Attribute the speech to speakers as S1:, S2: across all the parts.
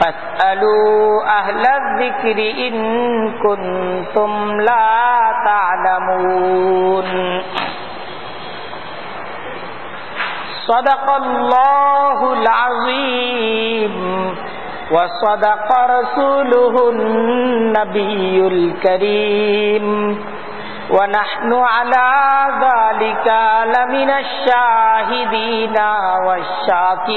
S1: فاسألوا أهل الذكر إن كنتم لا تعلمون. صدق الله العظيم. وصدق رسوله النبي الكريم. ونحن على ذلك لمن الشاهدين والشاكرين.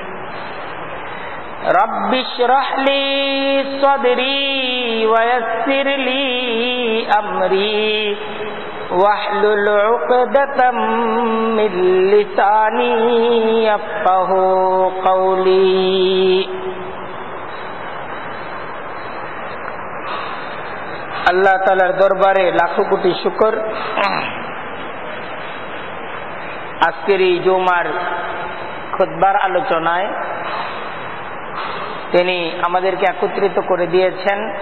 S1: رب اشرح لي صدري ويسر لي أمري واحلل عقدة من لساني يفقه قولي আল্লাহ তালার দরবারে লাখো কোটি শুকর আজকের এই জুমার খুদ্বার আলোচনায় তিনি আমাদেরকে একত্রিত করে দিয়েছেন।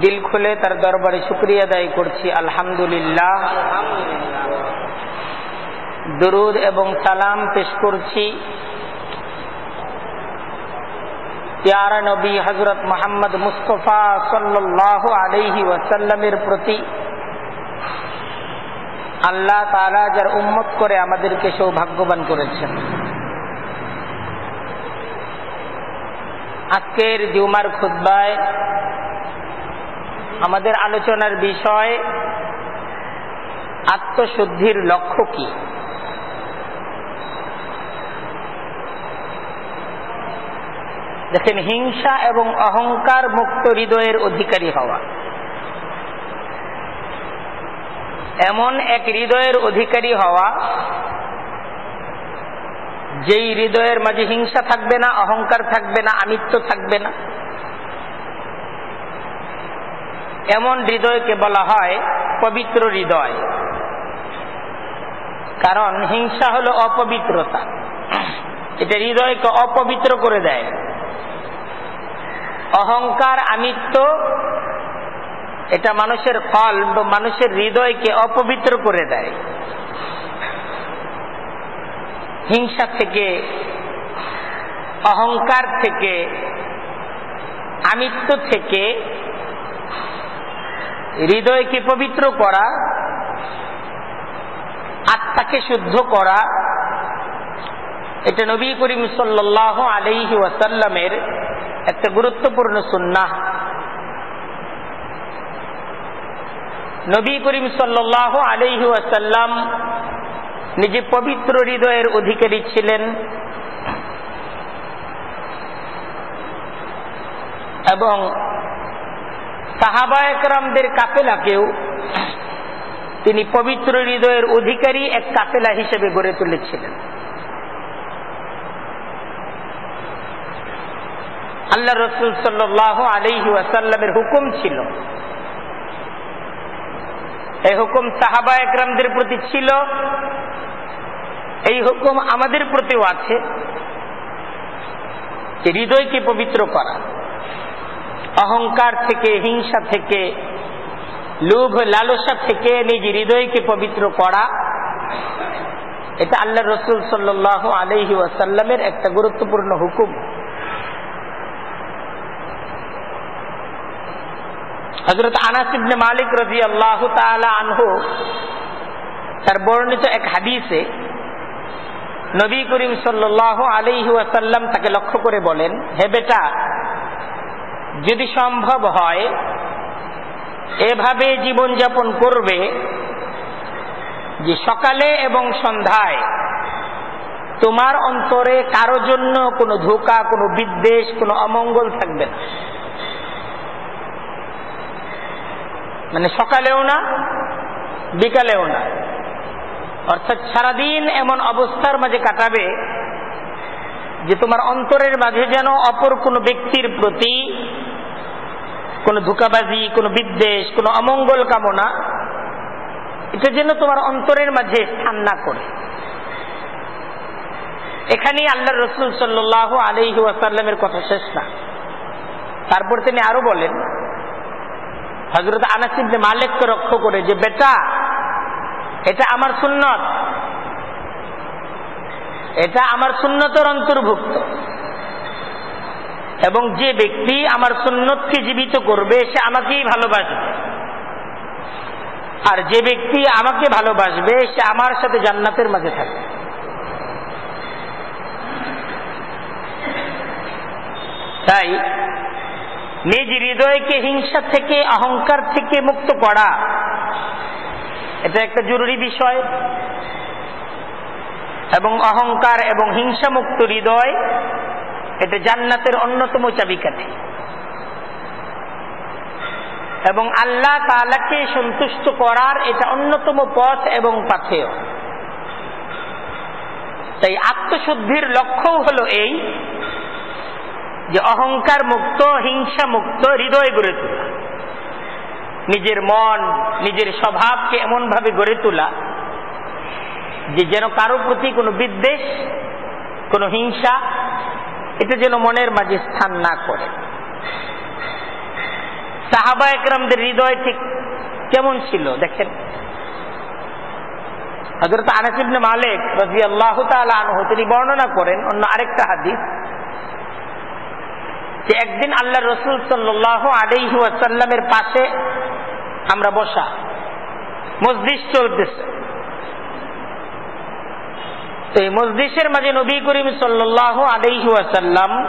S1: দিল খুলে তার দরবারে শুক্রিয়া দায়ী করছি, আলহামদুলিল্লাহ। দরুদ এবং সালাম পেশ করছি। প্যারা নবী হজরত মোহাম্মদ মুস্তফা সাল্লাহ আলহি ওয়াসাল্লামের প্রতি আল্লাহ তালা যার উম্মত করে আমাদেরকে সৌভাগ্যবান করেছেন। আজকের জুমার খুদ্বায় আমাদের আলোচনার বিষয় আত্মশুদ্ধির লক্ষ্য কি? দেখেন, হিংসা এবং অহংকার মুক্ত হৃদয়ের অধিকারী হওয়া। এমন এক হৃদয়ের অধিকারী হওয়া যেই হৃদয়ের মাঝে হিংসা থাকবে না, অহংকার থাকবে না, আমিত্ব থাকবে না। এমন হৃদয়কে বলা হয় পবিত্র হৃদয়। কারণ হিংসা হলো অপবিত্রতা। এটা হৃদয়কে অপবিত্র করে দেয়। অহংকার, আমিত্ব, এটা মানুষের ফল মানুষের হৃদয়কে অপবিত্র করে দেয়। হিংসা থেকে, অহংকার থেকে, আমিত্ব থেকে হৃদয়কে পবিত্র করা, আত্মাকে শুদ্ধ করা, এটা নবী করিম সাল্লাহ আলহি ওয়াসাল্লামের একটা গুরুত্বপূর্ণ সুন্না নবী করিম সাল্লাহ আলহি ওয়াসাল্লাম নিজে পবিত্র হৃদয়ের অধিকারী ছিলেন। এবং সাহাবা একরামদের কাপেলাকেও তিনি পবিত্র হৃদয়ের অধিকারী এক কাপেলা হিসেবে গড়ে তুলেছিলেন। আল্লাহ রসুল সাল্লাহ আলহি ওয়াসাল্লামের হুকুম ছিল এই হুকুম সাহাবা একরামদের প্রতি ছিল। এই হুকুম আমাদের প্রতিও আছে। হৃদয়কে পবিত্র করা, অহংকার থেকে, হিংসা থেকে, লোভ, লালসা থেকে নিজ হৃদয়কে পবিত্র করা, এটা আল্লাহ রসুল সাল্লাহ আলহি ওয়াসাল্লামের একটা গুরুত্বপূর্ণ হুকুম। হজরত আনাসিবনে মালিক রাজি আল্লাহ আনহু, তার বর্ণিত এক হাদিসে নবী করিম সাল্লাহ আলহি ওয়াসাল্লাম তাকে লক্ষ্য করে বলেন, হে বেটা, যদি সম্ভব হয়, এভাবে জীবনযাপন করবে যে সকালে এবং সন্ধ্যায় তোমার অন্তরে কারও জন্য কোনো ধোকা, কোনো বিদ্বেষ, কোনো অমঙ্গল থাকবে না। মানে সকালেও না, বিকালেও না। অর্থাৎ সারাদিন এমন অবস্থার মাঝে কাটাবে যে তোমার অন্তরের মাঝে যেন অপর কোনো ব্যক্তির প্রতি কোনো ধোকাবাজি, কোনো বিদ্বেষ, কোনো অমঙ্গল কামনা, এটা যেন তোমার অন্তরের মাঝে স্থান না করে। এখানেই আল্লাহ রসুল সাল্লাহ আলহি ওয়াসাল্লামের কথা শেষ না। তারপর তিনি আরও বলেন হজরত আনাসিবনে মালিককে রক্ষ করে যে, বেটা, এটা আমার সুন্নত। এটা আমার সুন্নতর অন্তর্ভুক্ত। এবং যে ব্যক্তি আমার সুন্নতকে জীবিত করবে, সে আমাকেই ভালোবাসবে। আর যে ব্যক্তি আমাকে ভালোবাসবে, সে আমার সাথে জান্নাতের মাঝে থাকবে। তাই নিজ হৃদয়কে হিংসা থেকে, অহংকার থেকে মুক্ত করা। এটা একটা জরুরি বিষয়। এবং অহংকার এবং হিংসা মুক্ত হৃদয়, এটা জান্নাতের অন্যতম চাবিকাঠি। এবং আল্লাহ তালাকে সন্তুষ্ট করার এটা অন্যতম পথ এবং পাথেয়। তাই আত্মশুদ্ধির লক্ষ্যও হল এই যে অহংকার মুক্ত, হিংসা মুক্ত, হৃদয় গড়ে তোলা। নিজের মন, নিজের স্বভাবকে এমন ভাবে গড়ে তোলা যে যেন কারও প্রতি কোনো বিদ্বেষ, কোনো হিংসা, এটা যেন মনের মাঝে স্থান না করে। সাহাবা একরামদের হৃদয় ঠিক কেমন ছিল, দেখেন? হজরত আনাসিবনে মালিক রাজি আল্লাহ আনহু, তিনি বর্ণনা করেন অন্য আরেকটা হাদিস যে একদিন আল্লাহ রসুল সাল্লাহ আলাইহি ওয়াসাল্লামের পাশে আমরা বসা। মসজিদ চলতেছে। তো এই মসজিদের মাঝে নবী করিম সাল্লাহ আলাইহি ওয়াসাল্লাম,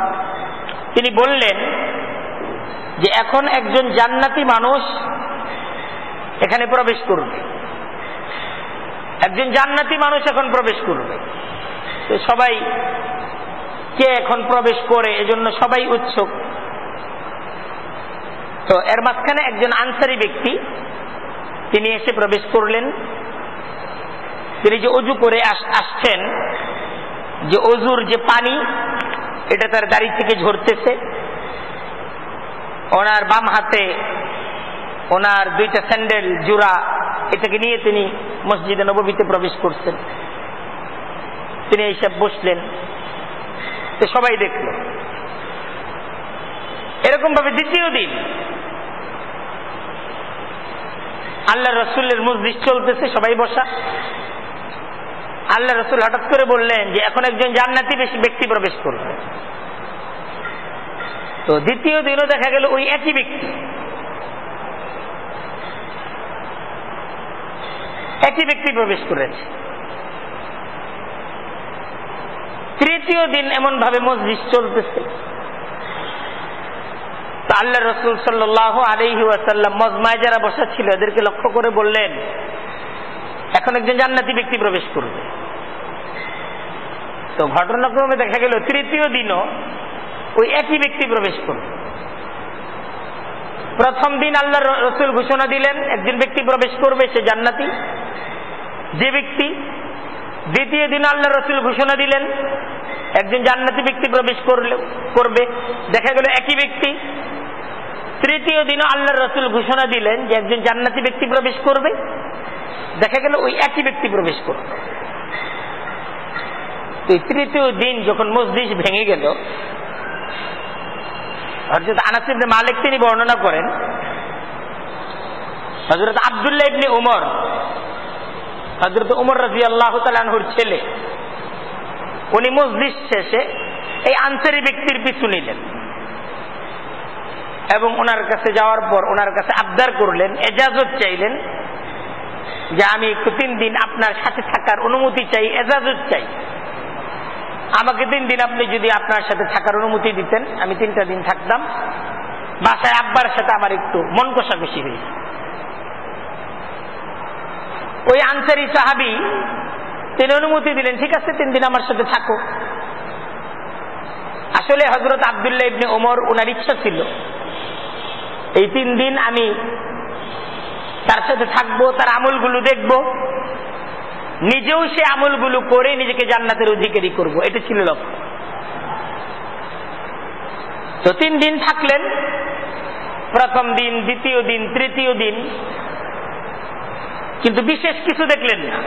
S1: তিনি বললেন যে এখন একজন জান্নাতি মানুষ এখানে প্রবেশ করবে। একজন জান্নাতি মানুষ এখন প্রবেশ করবে। সবাই কে এখন প্রবেশ করে, এজন্য সবাই উৎসুক। তো এর মাঝখানে একজন আনসারি ব্যক্তি, তিনি এসে প্রবেশ করলেন। তিনি যে অজু করে আসছেন, যে অজুর যে পানি, এটা তার দাড়ি থেকে ঝরতেছে। ওনার বাম হাতে ওনার দুইটা স্যান্ডেল জোড়া এটাকে নিয়ে তিনি মসজিদে নবমীতে প্রবেশ করছেন। তিনি এইসব বসলেন। তো সবাই দেখল। এরকম ভাবে দ্বিতীয় দিন আল্লাহ রসুলের মসজিদ চলতেছে, সবাই বসা। আল্লাহ রসুল হঠাৎ করে বললেন যে, এখন একজন জান্নাতি বেশি ব্যক্তি প্রবেশ করবে। তো দ্বিতীয় দিনও দেখা গেল ওই একই ব্যক্তি। একই ব্যক্তি প্রবেশ করেছে। তৃতীয় দিন এমন ভাবে মসজিদ চলতেছে। আল্লাহ রসুল সাল্লাহ আলহি ওয়াসাল্লাম মজমায় যারা বসা ছিল, এদেরকে লক্ষ্য করে বললেন, এখন একজন জান্নাতি ব্যক্তি প্রবেশ করবে। তো ঘটনাক্রমে দেখা গেল, তৃতীয় দিনও ওই একই ব্যক্তি প্রবেশ করবে। প্রথম দিন আল্লাহ রসুল ঘোষণা দিলেন, একজন ব্যক্তি প্রবেশ করবে, সে জান্নাতি। যে ব্যক্তি, দ্বিতীয় দিন আল্লাহ রসুল ঘোষণা দিলেন একজন জান্নাতি ব্যক্তি প্রবেশ করলে করবে। দেখা গেল একই ব্যক্তি। তৃতীয় দিন আল্লাহ রসুল ঘোষণা দিলেন যে একজন জান্নাতি ব্যক্তি প্রবেশ করবে। দেখা গেল ওই একই ব্যক্তি প্রবেশ করবে। তৃতীয় দিন যখন মসজিদ ভেঙে গেল হজরত আনাস মালিক তিনি বর্ণনা করেন হজরত আবদুল্লাহ ইবনে উমর হজরত উমর রাজি আল্লাহ তালানহুর ছেলে উনি মসজিদ শেষে এই আনসারি ব্যক্তির পিছু নিলেন। এবং ওনার কাছে যাওয়ার পর ওনার কাছে আবদার করলেন, এজাজত চাইলেন যে আমি একটু তিন দিন আপনার সাথে থাকার অনুমতি চাই, এজাজত চাই। আমাকে তিন দিন আপনি যদি আপনার সাথে থাকার অনুমতি দিতেন, আমি তিনটা দিন থাকতাম। বাসায় আব্বার সাথে আমার একটু মন কষাকষি হয়েছে। ওই আনসারি সাহাবি তিনি অনুমতি দিলেন, ঠিক আছে, তিন দিন আমার সাথে থাকো। আসলে হজরত আবদুল্লাহ ইবনে ওমর ওনার ইচ্ছা ছিল, এই তিন দিন আমি তার সাথে থাকব, তার আমলগুলো দেখব, নিজেও সে আমলগুলো করে নিজেকে জান্নাতের অধিকারী করব। এটা ছিল লক্ষ্য। তো তিন দিন থাকলেন, প্রথম দিন, দ্বিতীয় দিন, তৃতীয় দিন, কিন্তু বিশেষ কিছু দেখলেন না।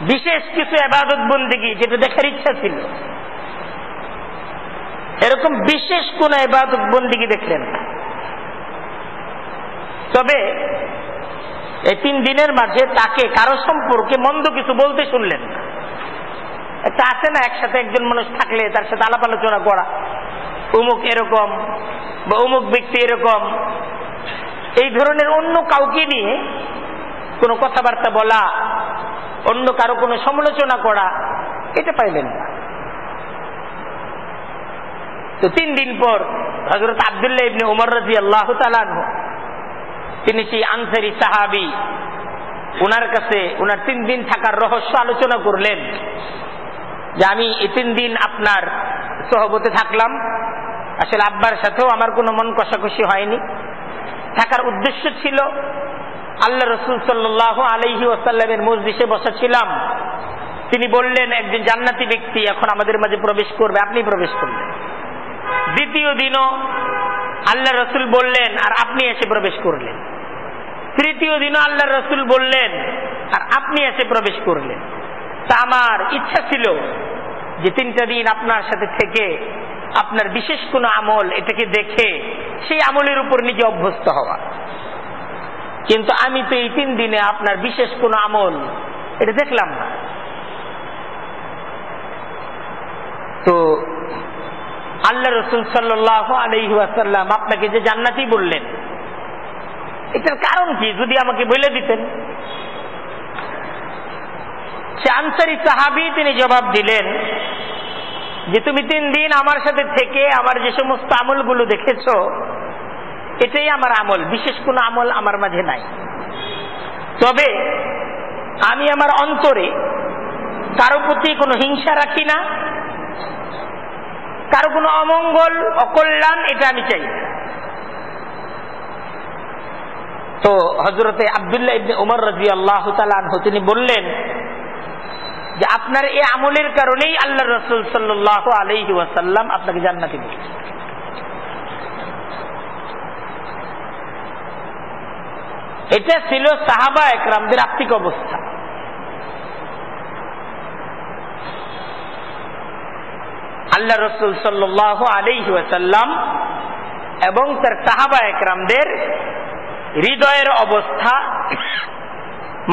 S1: বিশেষ কিছু আবাদত বন্দিগি যেটা দেখার ইচ্ছা ছিল। এরকম বিশেষ কোন আবাদত বন্দিগি দেখলেন তবে এই তিন দিনের মাঝে তাকে, কারও সম্পর্কে মন্দ কিছু বলতে শুনলেন না। একটা আছে না, একসাথে একজন মানুষ থাকলে তার সাথে আলাপ আলোচনা করা। অমুক এরকম বা অমুক ব্যক্তি এরকম। এই ধরনের অন্য কাউকে নিয়ে কোনো কথাবার্তা বলা অন্য কারও কোনো সমালোচনা করা, এটা পাইলেন না। তো তিন দিন পর হজরত আবদুল্লাহ ইবনে উমর রাজি আল্লাহ তিনি সেই আনসারি সাহাবি ওনার কাছে ওনার তিন দিন থাকার রহস্য আলোচনা করলেন যে আমি এই তিন দিন আপনার সহবতে থাকলাম। আসলে আব্বার সাথেও আমার কোনো মন কষাকষি হয়নি। থাকার উদ্দেশ্য ছিল আল্লাহ রসুল সাল্লাহ আলহি ওসাল্লামের মসজিষে বসা ছিলাম তিনি বললেন, একজন জান্নাতি ব্যক্তি এখন আমাদের মাঝে প্রবেশ করবে, আপনি প্রবেশ করলেন। দ্বিতীয় দিনও আল্লাহ রসুল বললেন, আর আপনি এসে প্রবেশ করলেন। তৃতীয় দিনও আল্লাহ রসুল বললেন, আর আপনি এসে প্রবেশ করলেন। তা আমার ইচ্ছা ছিল যে তিনটা দিন আপনার সাথে থেকে আপনার বিশেষ কোনো আমল এটাকে দেখে সেই আমলের উপর নিজে অভ্যস্ত হওয়া। কিন্তু আমি তো এই তিন দিনে আপনার বিশেষ কোন আমল, এটা দেখলাম না। তো আল্লাহ রসুল সাল্লাহ আলহিহাসাল্লাম আপনাকে যে জান্নাতি বললেন, এটার কারণ কি যদি আমাকে বলে দিতেন? সে আনসারি সাহাবি তিনি জবাব দিলেন যে, তুমি তিন দিন আমার সাথে থেকে আমার যে সমস্ত আমলগুলো দেখেছ এটাই আমার আমল। বিশেষ কোনো আমল আমার মাঝে নাই। তবে আমি আমার অন্তরে কারও প্রতি কোনো হিংসা রাখি না। কারও কোনো অমঙ্গল, অকল্যাণ, এটা আমি চাই। তো হজরতে আবদুল্লাহ ইবনে উমর রাজি আল্লাহ তিনি বললেন যে, আপনার এই আমলের কারণেই আল্লাহ রসুল সাল্লাহ আলহি ওয়াসাল্লাম আপনাকে জান্নাতি বলছেন এটা ছিল সাহাবা একরামদের আর্থিক অবস্থা। আল্লাহ রসুল সাল্লাহ আলহি ওয়াসাল্লাম এবং তার সাহাবা একরামদের হৃদয়ের অবস্থা,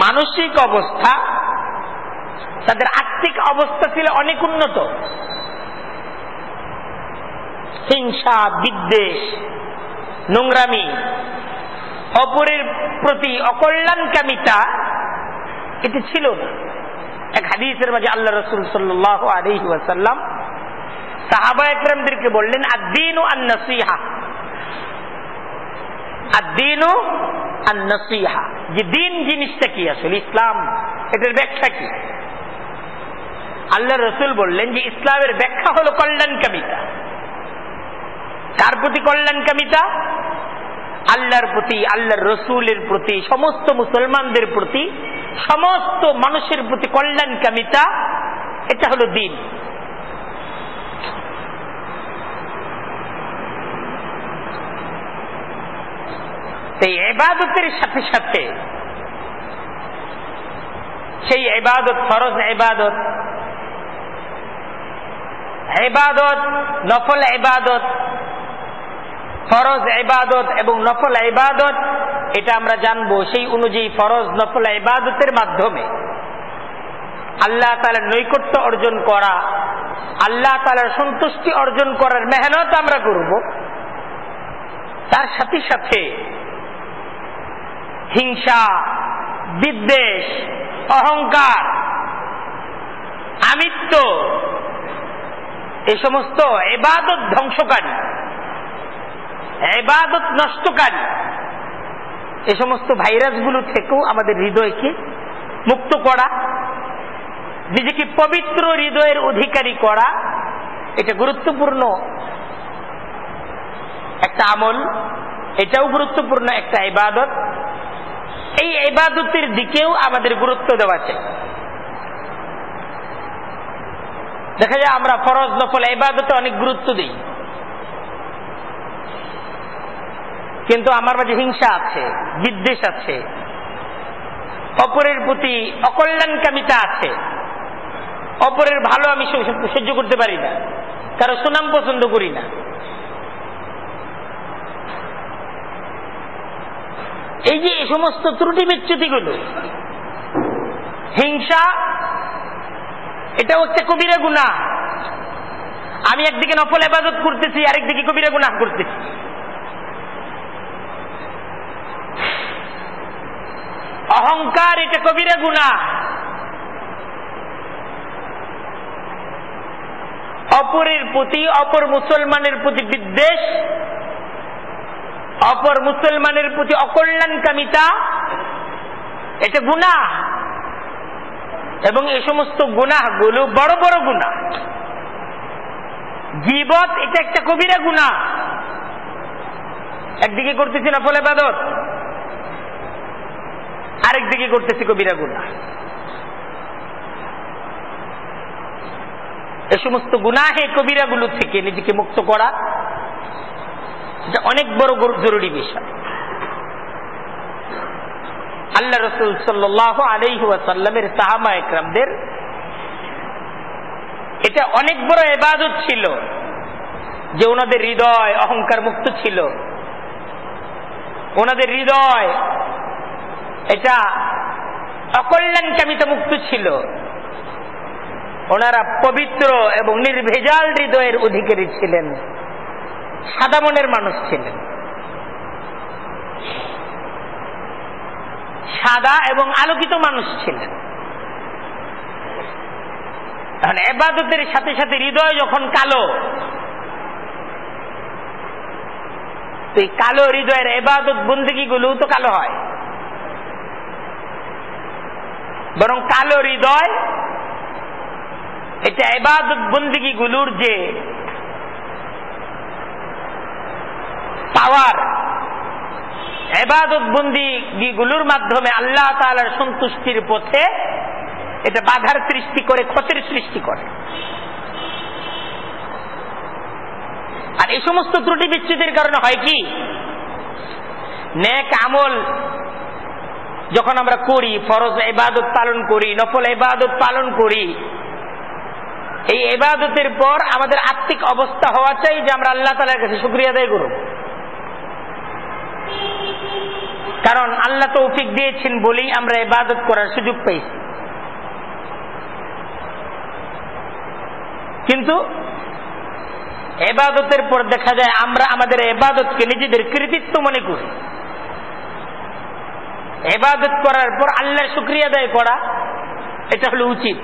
S1: মানসিক অবস্থা, তাদের আর্থিক অবস্থা ছিল অনেক উন্নত। হিংসা, বিদ্বেষ, নোংরামি অপরের প্রতি অকল্যাণকামিতা এটি ছিল না। এক হাদিসের মাঝে আল্লাহ রসুল সাল্লাহ সাহাবা একরামদেরকে বললেন আদিন আন আদিন যে দিন জিনিসটা কি আসলে? ইসলাম, এটার ব্যাখ্যা কি? আল্লাহ রসুল বললেন যে ইসলামের ব্যাখ্যা হলো কল্যাণকামিতা। কার প্রতি কল্যাণকামিতা? আল্লাহর প্রতি, আল্লাহর রসুলের প্রতি, সমস্ত মুসলমানদের প্রতি, সমস্ত মানুষের প্রতি কল্যাণকামিতা এটা হলো দিন। সেই এবাদতের সাথে সাথে, সেই এবাদত ফরজ এবাদত এবাদত নফল এবাদত ফরজ এবাদত এবং নফল এবাদত এটা আমরা জানব সেই অনুযায়ী ফরজ, নফল এবাদতের মাধ্যমে। আল্লাহ তালার নৈকট্য অর্জন করা, আল্লাহ তালার সন্তুষ্টি অর্জন করার মেহনত আমরা করব। তার সাথে সাথে হিংসা, বিদ্বেষ, অহংকার, আমিত্ব এই সমস্ত এবাদত ধ্বংসকারী। এবাদত নষ্টকারী। এ সমস্ত ভাইরাসগুলো থেকেও আমাদের হৃদয়কে মুক্ত করা, নিজেকে পবিত্র হৃদয়ের অধিকারী করা, এটা গুরুত্বপূর্ণ একটা আমল, এটাও গুরুত্বপূর্ণ একটা ইবাদত। এই ইবাদতের দিকেও আমাদের গুরুত্ব দেওয়া চাই। দেখা যায় আমরা ফরজ নফল ইবাদতে অনেক গুরুত্ব দিই। কিন্তু আমার মাঝে হিংসা আছে, বিদ্বেষ আছে। অপরের প্রতি অকল্যাণকামিতা আছে। অপরের ভালো আমি সহ্য করতে পারি না। কারও সুনাম পছন্দ করি না। এই যে এই সমস্ত ত্রুটি বিচ্যুতিগুলো, হিংসা, এটাও একটা কবিরা গুণা আমি একদিকে নফল এবাদত করতেছি, আরেকদিকে কবিরা গুণা করতেছি। অহংকার, এটা কবিরা গুণা। অপরের প্রতি, অপর মুসলমানের প্রতি বিদ্বেষ, অপর মুসলমানের প্রতি অকল্যাণকামিতা, এটা গুণা। এবং এ সমস্ত গুণাগুলো বড় বড় গুণা। জীবত এটা একটা কবিরা গুণা। একদিকে করতেছি না ফলে বাদত। আরেকদিকে করতেছি কবিরা গুণা এ সমস্ত গুনাহে কবিরাগুলো থেকে নিজেকে মুক্ত করা, এটা অনেক বড় জরুরি বিষয়। আল্লাহ রসুল সাল্লাহ আলহাসাল্লামের সাহামা একরামদের এটা অনেক বড় এবাদত ছিল যে ওনাদের হৃদয় অহংকার মুক্ত ছিল। ওনাদের হৃদয় এটা অকল্যাণকামিতা মুক্ত ছিল। ওনারা পবিত্র এবং নির্ভেজাল হৃদয়ের অধিকারী ছিলেন। সাদা মনের মানুষ ছিলেন। সাদা এবং আলোকিত মানুষ ছিলেন। এখন এবাদতের সাথে সাথে হৃদয় যখন কালো, তো এই কালো হৃদয়ের এবাদত বন্দিগি তো কালো হয়। বরং কালো হৃদয়, এটা এবাদত বন্দিগি গুলোর যে পাওয়ার এবাদত বন্দিগুলোর মাধ্যমে আল্লাহ তালার সন্তুষ্টির পথে এটা বাধার সৃষ্টি করে, ক্ষতির সৃষ্টি করে। আর এই সমস্ত ত্রুটি বিচ্ছুতির কারণে হয় কি? নেক আমল যখন আমরা করি, ফরজ এবাদত পালন করি, নফল এবাদত পালন করি, এই এবাদতের পর আমাদের আর্থিক অবস্থা হওয়া চাই যে আমরা আল্লাহ তালার কাছে শুক্রিয়া আদায় করব। কারণ আল্লাহ তৌফিক দিয়েছেন বলেই আমরা এবাদত করার সুযোগ পাইছি। কিন্তু এবাদতের পর দেখা যায় আমরা আমাদের এবাদতকে নিজেদের কৃতিত্ব মনে করি। এবাদত করার পর আল্লাহর শুক্রিয়া আদায় করা, এটা হলো উচিত।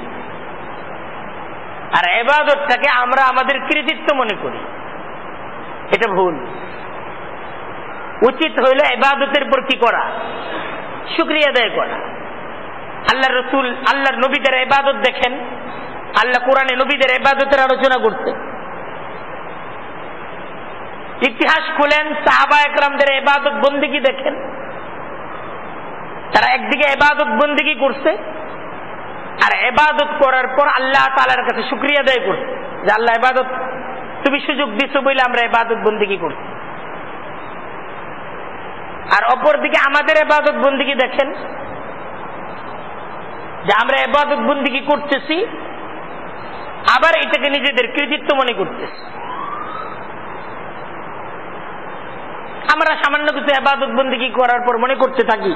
S1: আর এবাদতটাকে আমরা আমাদের কৃতিত্ব মনে করি। এটা ভুল। উচিত হইল এবাদতের পর কি করা? শুক্রিয়া আদায় করা। আল্লাহ রসুল, আল্লাহর নবীদের এবাদত দেখেন, আল্লাহ কোরআনে নবীদের এবাদতের আলোচনা করতে ইতিহাস খুলেন সাহাবা একরামদের এবাদত বন্দিগি দেখেন। তারা একদিকে এবাদত বন্দিগি করছে, আর এবাদত করার পর আল্লাহ তালার কাছে শুক্রিয়া দেয় করছে, যে আল্লাহ এবাদত তুমি সুযোগ দিছো বলে আমরা এবাদত বন্দিগি করছি। আর অপরদিকে আমাদের এবাদত বন্দিগি দেখেন, যে আমরা এবাদত বন্দিগি করতেছি, আবার এটাকে নিজেদের কৃতিত্ব মনে করতেছি। আমরা সামান্য কিছু এবাদত বন্দিগি করার পর মনে করতে থাকি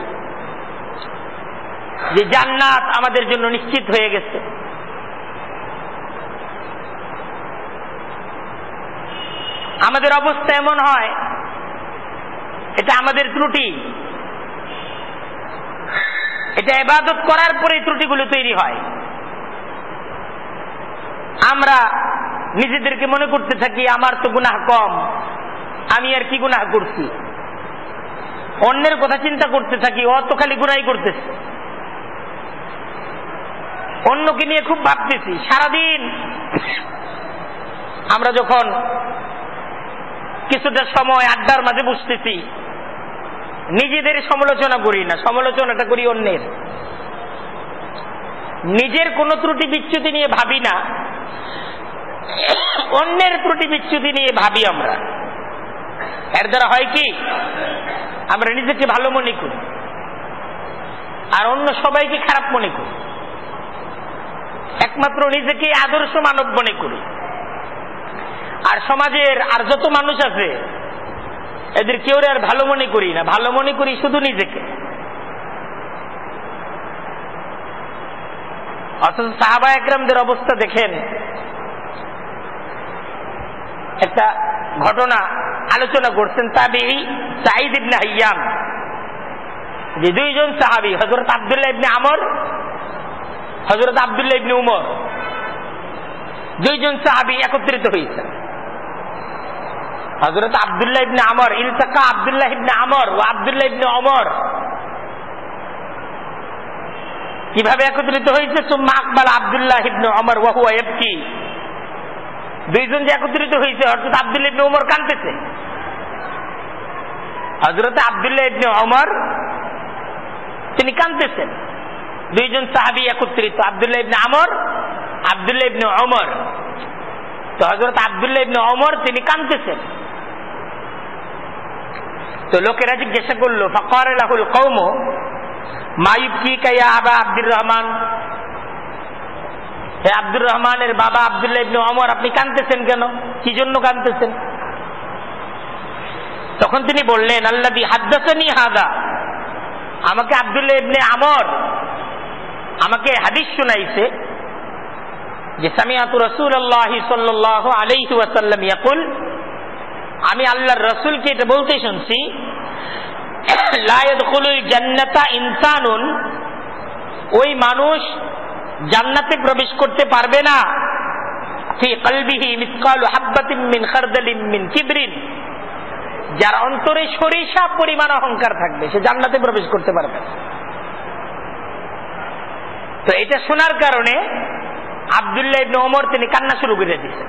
S1: যে জান্নাত আমাদের জন্য নিশ্চিত হয়ে গেছে। আমাদের অবস্থা এমন হয়, এটা আমাদের ত্রুটি। এটা এবাদত করার পরে ত্রুটিগুলো তৈরি হয়। আমরা নিজেদেরকে মনে করতে থাকি, আমার তো গুনাহ কম, আমি আর কি গুনাহ করছি? অন্যের কথা চিন্তা করতে থাকি অত খালি গুনাই করতেছে। অন্যকে নিয়ে খুব ভাবতেছি, সারাদিন। আমরা যখন কিছুটা সময় আড্ডার মাঝে বসতেছি, নিজেদের সমালোচনা করি না, সমালোচনাটা করি অন্যের। নিজের কোন ত্রুটি বিচ্যুতি নিয়ে ভাবি না, অন্যের ত্রুটি বিচ্যুতি নিয়ে ভাবি আমরা। এর দ্বারা হয় কি? আমরা নিজেকে ভালো মনে করি, আর অন্য সবাইকে খারাপ মনে করি। একমাত্র নিজেকে আদর্শ মানব মনে করি। আর সমাজের আর যত মানুষ আছে, এদের কেউ আর ভালো মনে করি না। ভালো মনে করি শুধু নিজেকে। অথচ সাহাবা একরামদের অবস্থা দেখেন। একটা ঘটনা আলোচনা করছেন তাবি সাইদ ইবনে হাইয়াম। যে দুইজন সাহাবি হজরত আবদুল্লাহ ইবনে আমর হজরত আবদুল্লাহ ইবনে উমর। দুইজন সাহাবি একত্রিত হয়েছেন হজরত আবদুল্লাহ ইবনে আমর, ইলতাকা আবদুল্লাহ ইবনে আমর ও আবদুল্লাহ ইবনে অমর কীভাবে একত্রিত হয়েছে? সুম্মা আকবাল আবদুল্লাহ ইবনে অমর ওয়াহুয়া এবকি দুইজন যে একত্রিত হয়েছে হজরত আবদুল্লাহ ইবনে ওমর কানতেছে হজরত আবদুল্লাহ ইবনে অমর তিনি কানতেছেন দুইজন সাহাবি একত্রিত, আবদুল্লাহ ইবনে আমর, আবদুল্লাহ ইবনে অমর তো হজরত আবদুল্লাহ ইবনে অমর তিনি কানতেছেন তো লোকেরা জিজ্ঞাসা করল ফকর লাহুল কৌম মাইব কি কাইয়া আবা আব্দুর রহমান? হে আব্দুর রহমানের বাবা আবদুল্লাহ ইবনে অমর আপনি কানতেছেন কেন? কি জন্য কানতেছেন তখন তিনি বললেন আল্লাহ হাদ্দাসানি হাদা, আমাকে আবদুল্লাহ ইবনে আমর আমাকে হাদিস শোনাইছে যে সামিয়াতু রসুল আল্লাহ সাল্লাহ আলাইহি ওয়াসাল্লাম ইয়াকুল, আমি আল্লাহর রসুলকে এটা বলতে শুনছি ইনসানুন, ওই মানুষ জান্নাতে প্রবেশ করতে পারবে না। যার অন্তরে সরিষা পরিমাণ অহংকার থাকবে, সে জান্নাতে প্রবেশ করতে পারবে না। তো এটা শোনার কারণে আবদুল্লাহ ইবনে ওমর তিনি কান্না শুরু করে দিয়েছেন।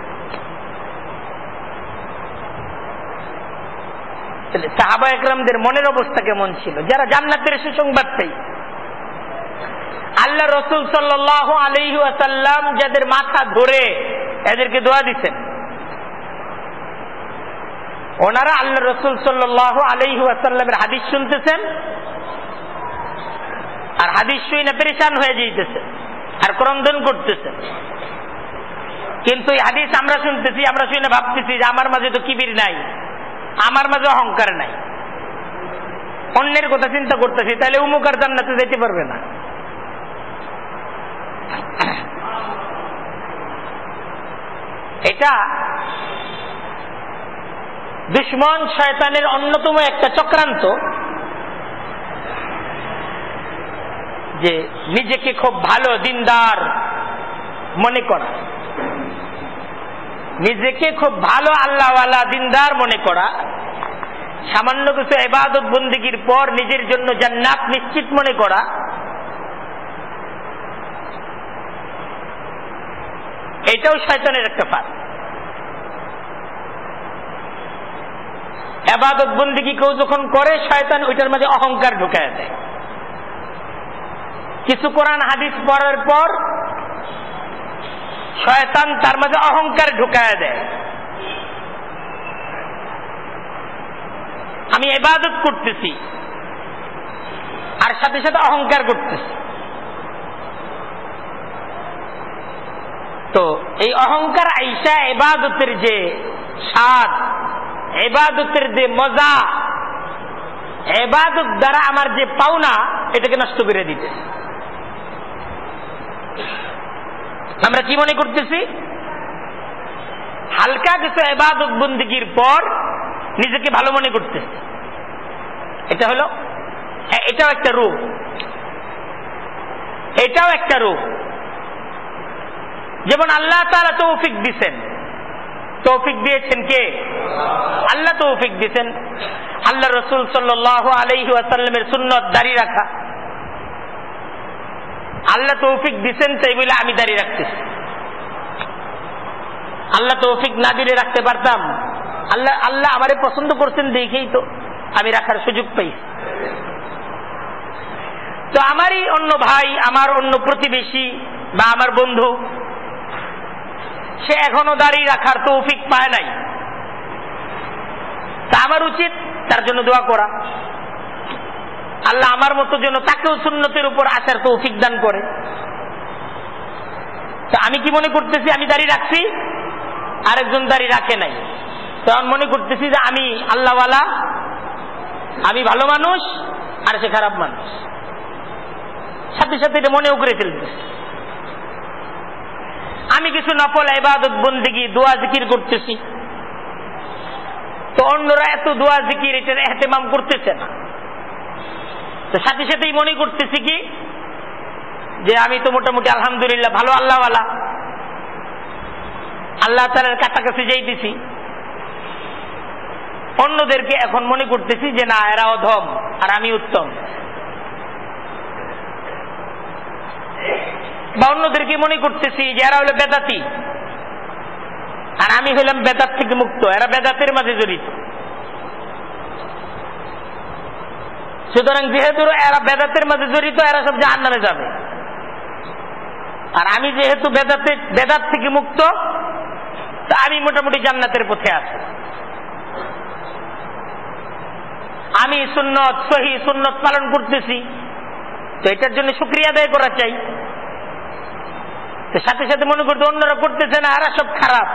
S1: সাহাবা একরামদের মনের অবস্থা কেমন ছিল? যারা জান্নাতের সুসংবাদ আল্লাহ রসুল সাল্লাহ যাদের মাথা ধরে এদেরকে দোয়া দিচ্ছেন ওনারা আল্লাহ রসুল সাল্লাহ আলহি আসাল্লামের হাদিস শুনতেছেন আর হাদিস শুই না পরেশান হয়ে যাইতেছে, আর ক্রন্দন করতেছে। কিন্তু এই হাদিস আমরা শুনতেছি, আমরা শুনে ভাবতেছি যে আমার মাঝে তো কিবির নাই, আমার মাঝে অহংকার নাই। অন্যের কথা চিন্তা করতেছি, তাহলে উমুকার জান্নাতে যেতে পারবে না। এটা দুশ্মন, শয়তানের অন্যতম একটা চক্রান্ত। যে নিজেকে খুব ভালো দিনদার মনে করা। নিজেকে খুব ভালো আল্লাহওয়ালা দিনদার মনে করা। সামান্য কিছু এবাদত বন্দিগির পর নিজের জন্য জান্নাত নিশ্চিত মনে করা। এটাও শয়তানের একটা পাত এবাদত বন্দিগি কেউ যখন করে, শয়তান ওইটার মাঝে অহংকার ঢুকায় দেয়। কিছু কোরআন হাদিস পড়ার পর শয়তান তার মাঝে অহংকার ঢুকায় দেয়। আমি এবাদত করতেছি, আর সাথে সাথে অহংকার করতেছি। তো এই অহংকার আইসা এবাদতের যে স্বাদ এবাদতের যে মজা এবাদত দ্বারা আমার যে পাওনা, এটাকে নষ্ট করে দিতে আমরা কি মনে করতেছি? হালকা কিছু এবাদত বন্দিগির পর নিজেকে ভালো মনে করতেছি। এটা হলো এটাও একটা রূপ। এটাও একটা রূপ। যেমন আল্লাহ তারা তৌফিক দিছেন। তৌফিক দিয়েছেন কে? আল্লাহ তৌফিক দিছেন। আল্লাহ রসুল সাল্লাহ আলহি সুন্নত দাঁড়িয়ে রাখা। আল্লাহ তৌফিক দিছেন, তাই বলে আমি দাঁড়িয়ে রাখতেছি। আল্লাহ তৌফিক না দিলে রাখতে পারতাম। আল্লাহ আল্লাহ আমারে পছন্দ করছেন দেখেই তো আমি রাখার সুযোগ পাই। তো আমারই অন্য ভাই, আমার অন্য প্রতিবেশী বা আমার বন্ধু, সে এখনও দাঁড়িয়ে রাখার তৌফিক পায় নাই। তা আমার উচিত, তার জন্য দোয়া করা। আল্লাহ আমার মতো যেন তাকেও সুন্নতের উপর আসার তৌফিক দান করে। তা আমি কি মনে করতেছি, আমি দাঁড়িয়ে রাখছি? আরেকজন দাঁড়িয়ে রাখে নাই। তখন মনে করতেছি যে আমি আল্লাহওয়ালা, আমি ভালো মানুষ, আর সে খারাপ মানুষ। সাথে সাথে এটা মনেও করে ফেলতেছে। আমি কিছু নফল এবাদত বন্দিগি দোয়া জিকির করতেছি। তো অন্যরা এত দোয়া জিকির, এটার এহতেমাম করতেছে না। তো সাথে সাথেই মনে করতেছি কি? যে আমি তো মোটামুটি আলহামদুলিল্লাহ ভালো আল্লাহওয়ালা। আল্লাহ তালার কাছাকাছি যাইতেছি। অন্যদেরকে এখন মনে করতেছি যে না এরা অধম আর আমি উত্তম। বা অন্যদেরকে মনে করতেছি যে এরা হলো বেদাতি। আর আমি হইলাম বেদাত থেকে মুক্ত, এরা বেদাতের মাঝে জড়িত। সুতরাং যেহেতু এরা বেদাতের মাঝে জড়িত, এরা সব জাহান যাবে। আর আমি যেহেতু বেদাতে, বেদাত থেকে মুক্ত, তা আমি মোটামুটি জান্নাতের পথে আছি। আমি সুন্নত, সহি সুন্নত পালন করতেছি। তো এটার জন্য সুক্রিয়া আদায় করা চাই। তো সাথে সাথে মনে করতে অন্যরা করতেছে না, এরা সব খারাপ।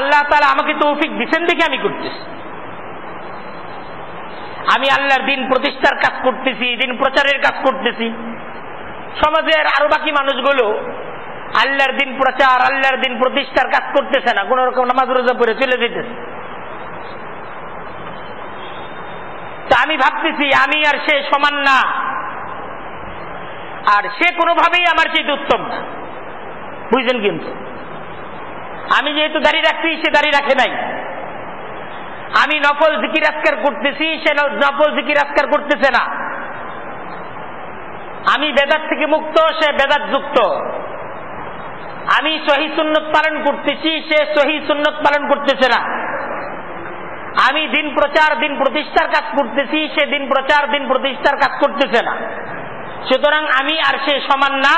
S1: আল্লাহ তালা আমাকে তৌফিক দিচ্ছেন দেখে আমি করতেছি। আমি আল্লাহর দিন প্রতিষ্ঠার কাজ করতেছি, দিন প্রচারের কাজ করতেছি। সমাজের আরও বাকি মানুষগুলো আল্লাহর দিন প্রচার, আল্লাহর দিন প্রতিষ্ঠার কাজ করতেছে না, কোন রকম নামাজ রোজা পরে চলে যেতেছে। তা আমি ভাবতেছি, আমি আর সে সমান না। আর সে কোনোভাবেই আমার চেয়ে উত্তম না। বুঝলেন কিন্তু? আমি যেহেতু দাড়ি রাখছি, সে দাড়ি রাখে নাই। আমি নকল জিকির আজকার করতেছি, সে নকল জিকির আজকার করতেছে না। আমি বেদাত থেকে মুক্ত, সে বেদাত যুক্ত। আমি সহি সুন্নত পালন করতেছি, সে সহি সুন্নত পালন করতেছে না। আমি দিন প্রচার, দিন প্রতিষ্ঠার কাজ করতেছি, সে দিন প্রচার, দিন প্রতিষ্ঠার কাজ করতেছে না। সুতরাং আমি আর সে সমান না,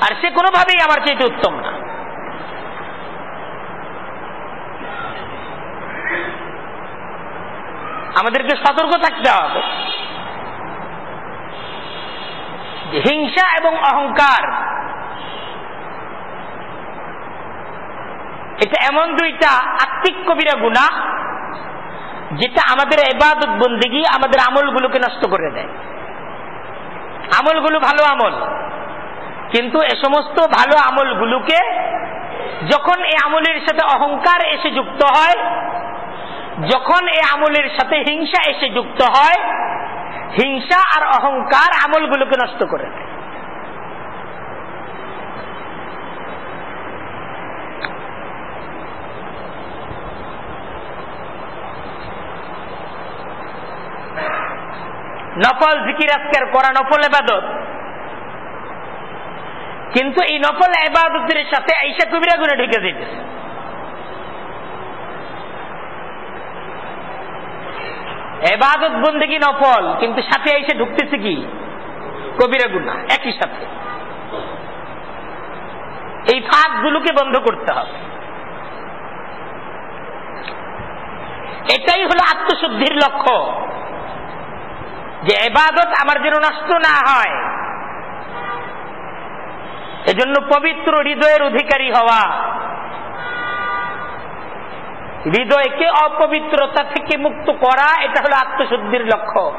S1: আর সে কোনোভাবেই আমার চেয়ে উত্তম না। আমাদেরকে সতর্ক থাকতে হবে। হিংসা এবং অহংকার, এটা এমন দুইটা আত্মিক কবিরা গুণা, যেটা আমাদের এবাদত বন্দিগি, আমাদের আমলগুলোকে নষ্ট করে দেয়। আমলগুলো ভালো আমল, কিন্তু এ সমস্ত ভালো আমলগুলোকে যখন এই আমলের সাথে অহংকার এসে যুক্ত হয় যখন এই আমলের সাথে হিংসা এসে যুক্ত হয়, হিংসা আর অহংকার আমলগুলোকে নষ্ট করে দেয়। নফল জিকির আজকের করা নফল এবাদত। কিন্তু এই নফল এবাদতের সাথে আইসা কবিরা গুণে ঢুকে যেতেছে এবাদত বন্দেগি নফল? কিন্তু সাথে এসে ঢুকতেছে কি? কবিরা গুণা, একই সাথে। এই ফাঁক গুলোকে বন্ধ করতে হবে। এটাই হলো আত্মশুদ্ধির লক্ষ্য। যে এবাদত আমার যেন নষ্ট না হয়। এজন্য পবিত্র হৃদয়ের অধিকারী হওয়া। হৃদয়কে অপবিত্রতা থেকে মুক্ত করা, এটা হলো আত্মশুদ্ধির লক্ষ্য।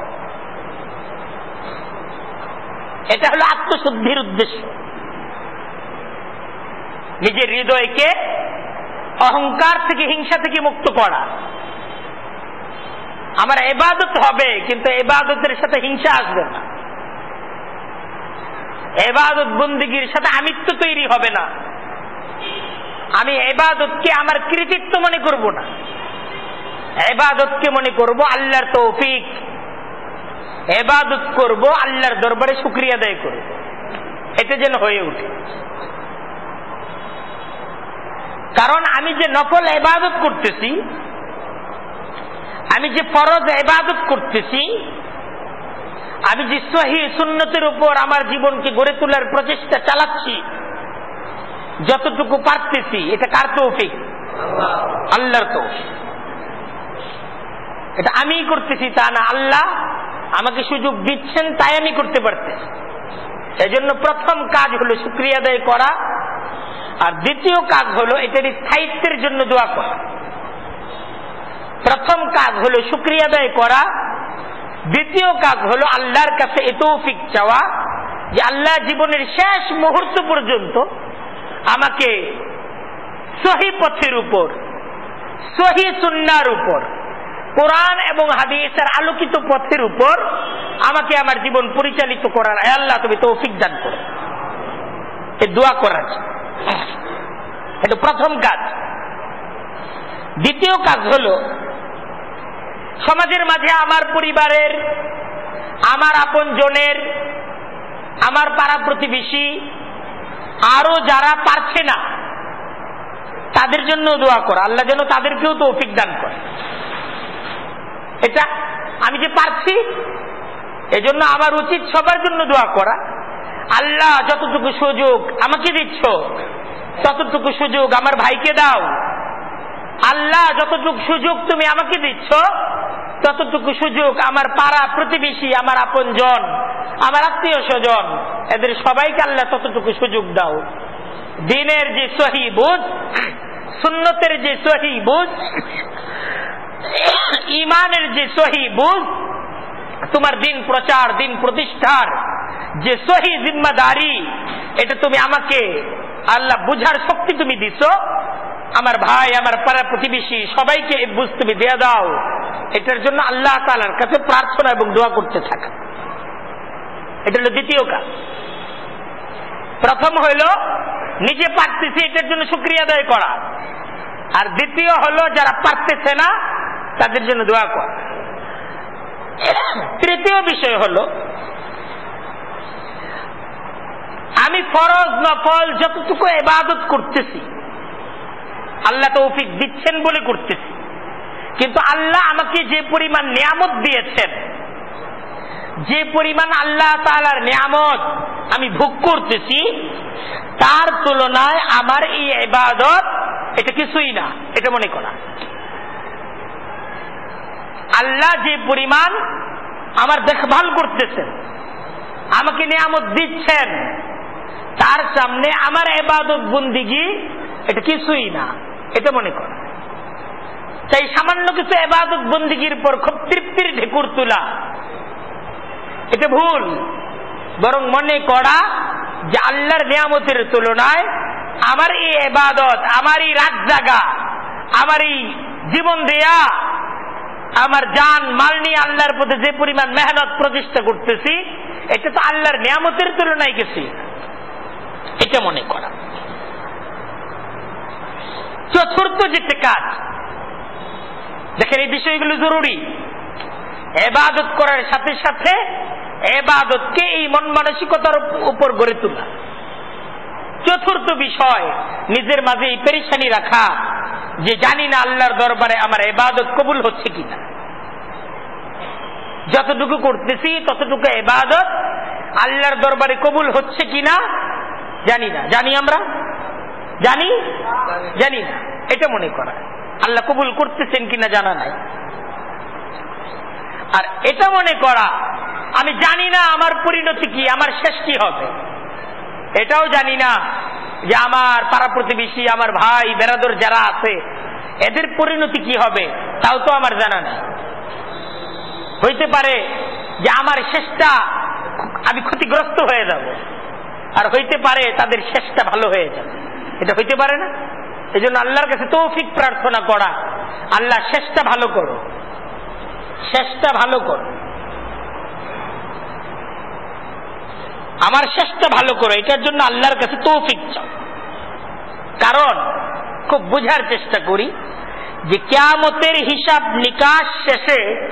S1: এটা হলো আত্মশুদ্ধির উদ্দেশ্য। নিজের হৃদয়কে অহংকার থেকে, হিংসা থেকে মুক্ত করা। আমার এবাদত হবে, কিন্তু এবাদতের সাথে হিংসা আসবে না। এবাদত বন্দিগির সাথে আমিত্ব তৈরি হবে না। আমি এবাদতকে আমার কৃতিত্ব মনে করব না। এবাদতকে মনে করব আল্লাহর তৌফিক। এবাদত করব আল্লাহর দরবারে শুক্রিয়া আদায় করব। এটা যেন হয়ে ওঠে। কারণ আমি যে নকল এবাদত করতেছি, আমি যে ফরজ এবাদত করতেছি, আমি যে সহি সুন্নতের উপর আমার জীবনকে গড়ে তোলার প্রচেষ্টা চালাচ্ছি যতটুকু পারতেছি এটা কার তৌফিক? আল্লাহর তৌফিক। এটা আমি করতেছি তা না আল্লাহ আমাকে সুযোগ দিচ্ছেন তাই আমি করতে পারতেছি। এজন্য প্রথম কাজ হলো শুক্রিয়া আদায় করা আর দ্বিতীয় কাজ হলো এটার স্থায়িত্বের জন্য দোয়া করা। প্রথম কাজ হলো শুক্রিয়া আদায় করা দ্বিতীয় কাজ হলো আল্লাহর কাছে এ তৌফিক চাওয়া যে আল্লাহ জীবনের শেষ মুহূর্ত পর্যন্ত আমাকে সহি পথের উপর, সহি সুন্নার উপর, কোরআন এবং হাদিসের আলোকিত পথের উপর আমাকে আমার জীবন পরিচালিত করার আল্লাহ, তুমি তৌফিক দান করো। এ দোয়া করার এটা প্রথম কাজ। দ্বিতীয় কাজ হল, সমাজের মাঝে আমার পরিবারের, আমার আপন জনের আমার পাড়া প্রতিবেশী আরও যারা পারছে না, তাদের জন্য দোয়া করা। আল্লাহ যেন তাদেরকেও তো দান করে। এটা আমি যে পারছি, এজন্য আমার উচিত সবার জন্য দোয়া করা। আল্লাহ যতটুকু সুযোগ আমাকে দিচ্ছ, ততটুকু সুযোগ আমার ভাইকে দাও। আল্লাহ যতটুকু সুযোগ তুমি আমাকে দিচ্ছ ততটুকু সুযোগ আমার পাড়া প্রতিবেশী, আমার আপন জন আমার আত্মীয় স্বজন, এদের সবাইকে আল্লাহ ততটুকু সুযোগ দাও। দিনের যে সহি বুঝ, সুন্নতের যে সহি বুঝ ইমানের যে সহি বুঝ, তোমার দিন প্রচার, দিন প্রতিষ্ঠার যে সহি জিম্মাদারি, এটা তুমি আমাকে আল্লাহ বুঝার শক্তি তুমি দিছ। আমার ভাই, আমার পাড়া প্রতিবেশী, সবাইকে বুঝ তুমি দেয়া দাও। এটার জন্য আল্লাহ তালার কাছে প্রার্থনা এবং দোয়া করতে থাকা। এটা হলো দ্বিতীয় কাজ। প্রথম হইল নিজে পারতেছি এটার জন্য সুক্রিয়া আদায় করা। আর দ্বিতীয় হলো যারা পারতেছে না, তাদের জন্য দোয়া করা। তৃতীয় বিষয় হলো, আমি ফরজ, নফল যতটুকু এবাদত করতেছি, আল্লাহ তৌফিক দিচ্ছেন বলে করতেছি। কিন্তু আল্লাহ আমাকে যে পরিমাণ নিয়ামত দিয়েছেন, যে পরিমাণ আল্লাহ তালার নিয়ামত আমি ভোগ করতেছি, তার তুলনায় আমার এই এবাদত এটা কিছুই না, এটা মনে করা। আল্লাহ যে পরিমাণ আমার দেখভাল করতেছেন, আমাকে নিয়ামত দিচ্ছেন, তার সামনে আমার এবাদত বন্দিগি, এটা কিছুই না, এটা মনে করা। তাই সামান্য কিছু এবাদত বন্দিগির পর খুব তৃপ্তির ঢেকুর তোলা। এটা ভুল। বরং মনে করা যে আল্লাহর নিয়ামতের তুলনায় আমার এই এবাদত, আমার এই রাত জাগা, আমার এই জীবন দেয়া, আমার যান মাল নিয়ে আল্লাহর পথে যে পরিমাণ মেহনত প্রতিষ্ঠা করতেছি, এটা তো আল্লাহর নিয়ামতের তুলনায় গেছি এটা মনে করা। চতুর্থ যেতে কাজ দেখেন, এই বিষয়গুলো জরুরি। এবাদত করার সাথে সাথে এবাদতকে এই মন মানসিকতার উপর গড়ে তোলা। চতুর্থ বিষয়, নিজের মাঝে এই পেরেশানি রাখা, যে জানি না আল্লাহর দরবারে আমার এবাদত কবুল হচ্ছে কিনা। যতটুকু করতেছি, ততটুকু এবাদত আল্লাহর দরবারে কবুল হচ্ছে কিনা, জানি না। জানি আমরা? জানি? জানি না। এটা মনে করা। আল্লাহ কবুল করতেছেন কিনা জানা নাই। আর এটা মনে করা, আমি জানি না আমার পরিণতি কি, আমার শেষ কি হবে। এটাও জানি না যে আমার পাড়া প্রতিবেশী, আমার ভাই বেরাদর যারা আছে, এদের পরিণতি কি হবে, তাও তো আমার জানা নেই। হইতে পারে যে আমার শেষটা আমি ক্ষতিগ্রস্ত হয়ে যাব, আর হইতে পারে তাদের শেষটা ভালো হয়ে যাবে। এটা হইতে পারে না? এই জন্য আল্লাহর কাছে তৌফিক প্রার্থনা করা। আল্লাহ শেষটা ভালো করো শেষটা ভালো করো আমার শেষটা ভালো করো, এটার জন্য আল্লাহর কাছে তৌফিক চাও। কারণ, খুব বুঝার চেষ্টা করি যে কেয়ামতের হিসাব নিকাশ শেষে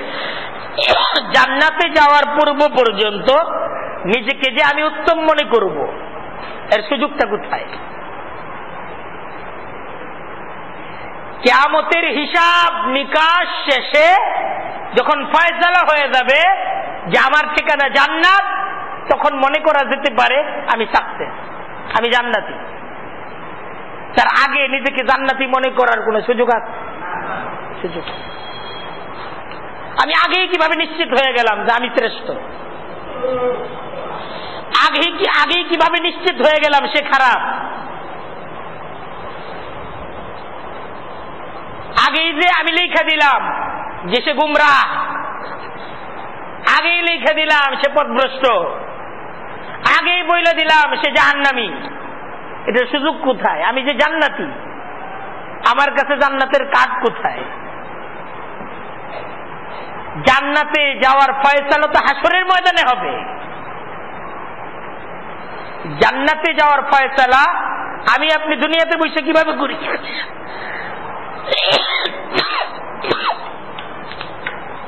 S1: জান্নাতে যাওয়ার পূর্ব পর্যন্ত নিজেকে যে আমি উত্তম মনে করব, এর সুযোগটা কোথায়? কেয়ামতের হিসাব নিকাশ শেষে যখন ফয়সালা হয়ে যাবে যে আমার ঠিকানা জান্নাত, তখন মনে করা যেতে পারে আমি সাকসেস আমি জান্নাতি। তার আগে নিজেকে জান্নাতি মনে করার কোন সুযোগ আছে? সুযোগ আমি আগেই কীভাবে নিশ্চিত হয়ে গেলাম যে আমি শ্রেষ্ঠ? আগে কি আগেই কীভাবে নিশ্চিত হয়ে গেলাম সে খারাপ? আগেই যে আমি লেখা দিলাম যে সে গুমরা আগেই লিখে দিলাম সে পথভ্রষ্ট আগেই বইলে দিলাম সে জাহান্নামি। এটার সুযোগ কোথায়? আমি যে জান্নাতি, আমার কাছে জান্নাতের কাঠ কোথায়? জান্নাতে যাওয়ার ফয়সালা তো হাসরের ময়দানে হবে। জান্নাতে যাওয়ার ফয়সালা আমি আপনি দুনিয়াতে বসে কীভাবে করি?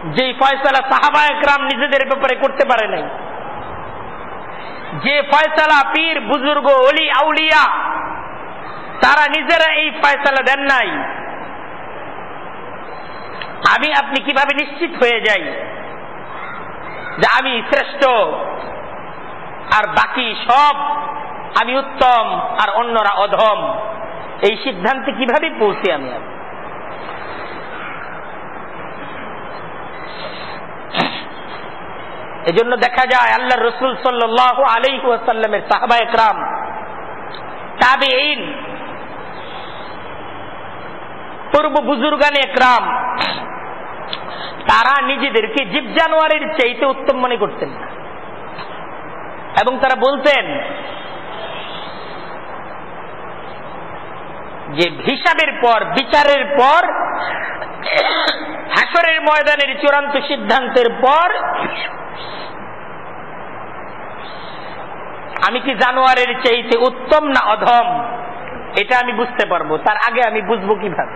S1: যে ফয়সালা সাহাবা একরাম নিজেদের ব্যাপারে করতে পারে নাই। যে ফয়সালা পীর, বুজুর্গ অলি আউলিয়া, তারা নিজেরা এই ফয়সালা দেন নাই। আমি, আপনি কীভাবে নিশ্চিত হয়ে যাই যে আমি শ্রেষ্ঠ আর বাকি সব আমি উত্তম আর অন্যরা অধম? এই সিদ্ধান্তে কীভাবে পৌঁছি আমি? আপনি এজন্য দেখা যায় আল্লাহ রসুল সাল্লাহ আলাইসাল্লামের সাহাবা একরাম তাবে পূর্ব বুজুর্গান একরাম, তারা নিজেদেরকে জীব জানোয়ারের চাইতে উত্তম মনে করতেন এবং তারা বলতেন যে হিসাবের পর, বিচারের পর হাসরের ময়দানের চূড়ান্ত সিদ্ধান্তের পর, আমি কি জানোয়ারের চাইতে উত্তম না অধম? এটা আমি বুঝতে পারব। তার আগে আমি বুঝব কীভাবে?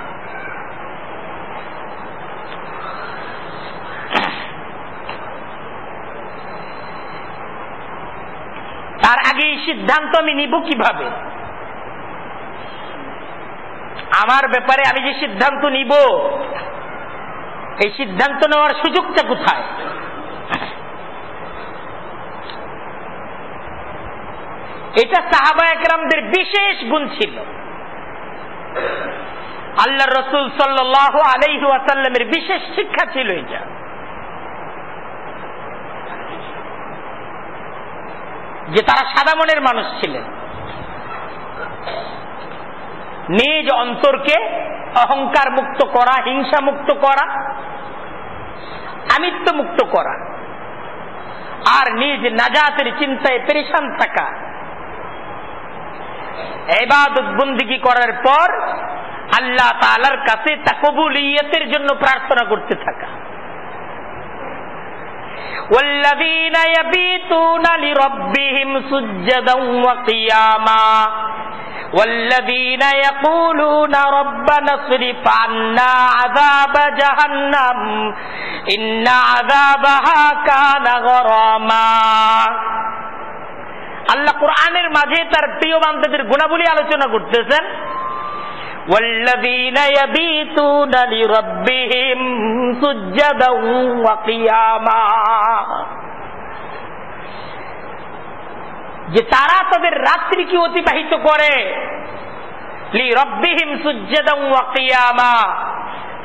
S1: তার আগে এই সিদ্ধান্ত আমি নিব কীভাবে? আমার ব্যাপারে আমি যে সিদ্ধান্ত নিব, এই সিদ্ধান্ত নেওয়ার সুযোগটা কোথায়? এটা সাহাবা একরামদের বিশেষ গুণ ছিল। আল্লাহ রসুল সাল্লাহ আলাইহু আসাল্লামের বিশেষ শিক্ষা ছিল এটা। যে তারা সাদা মনের মানুষ ছিলেন। নিজ অন্তরকে অহংকার মুক্ত করা, হিংসা মুক্ত করা, আমিত্ব মুক্ত করা, আর নিজ নাজাতের চিন্তায় পরেশান থাকা। এবাদত বন্দিগি করার পর আল্লাহ তালার কাছে তা কবুলিয়তের জন্য প্রার্থনা করতে থাকা। والذين يبيتون لربهم سجدا وقياما والذين يقولون ربنا اصرف عنا عذاب جهنم إن عذابها كان غراما আল্লাহ কোরআনের মাঝে তার প্রিয় বান্ধবদের গুণাবলী আলোচনা করতেছেন والذين يبيتون لربهم سجدا وقياما যে তারা তাদের রাত্রিকে অতিবাহিত করে লি রব্বিহিম সুজ্জাদাম ওয়া কিয়ামা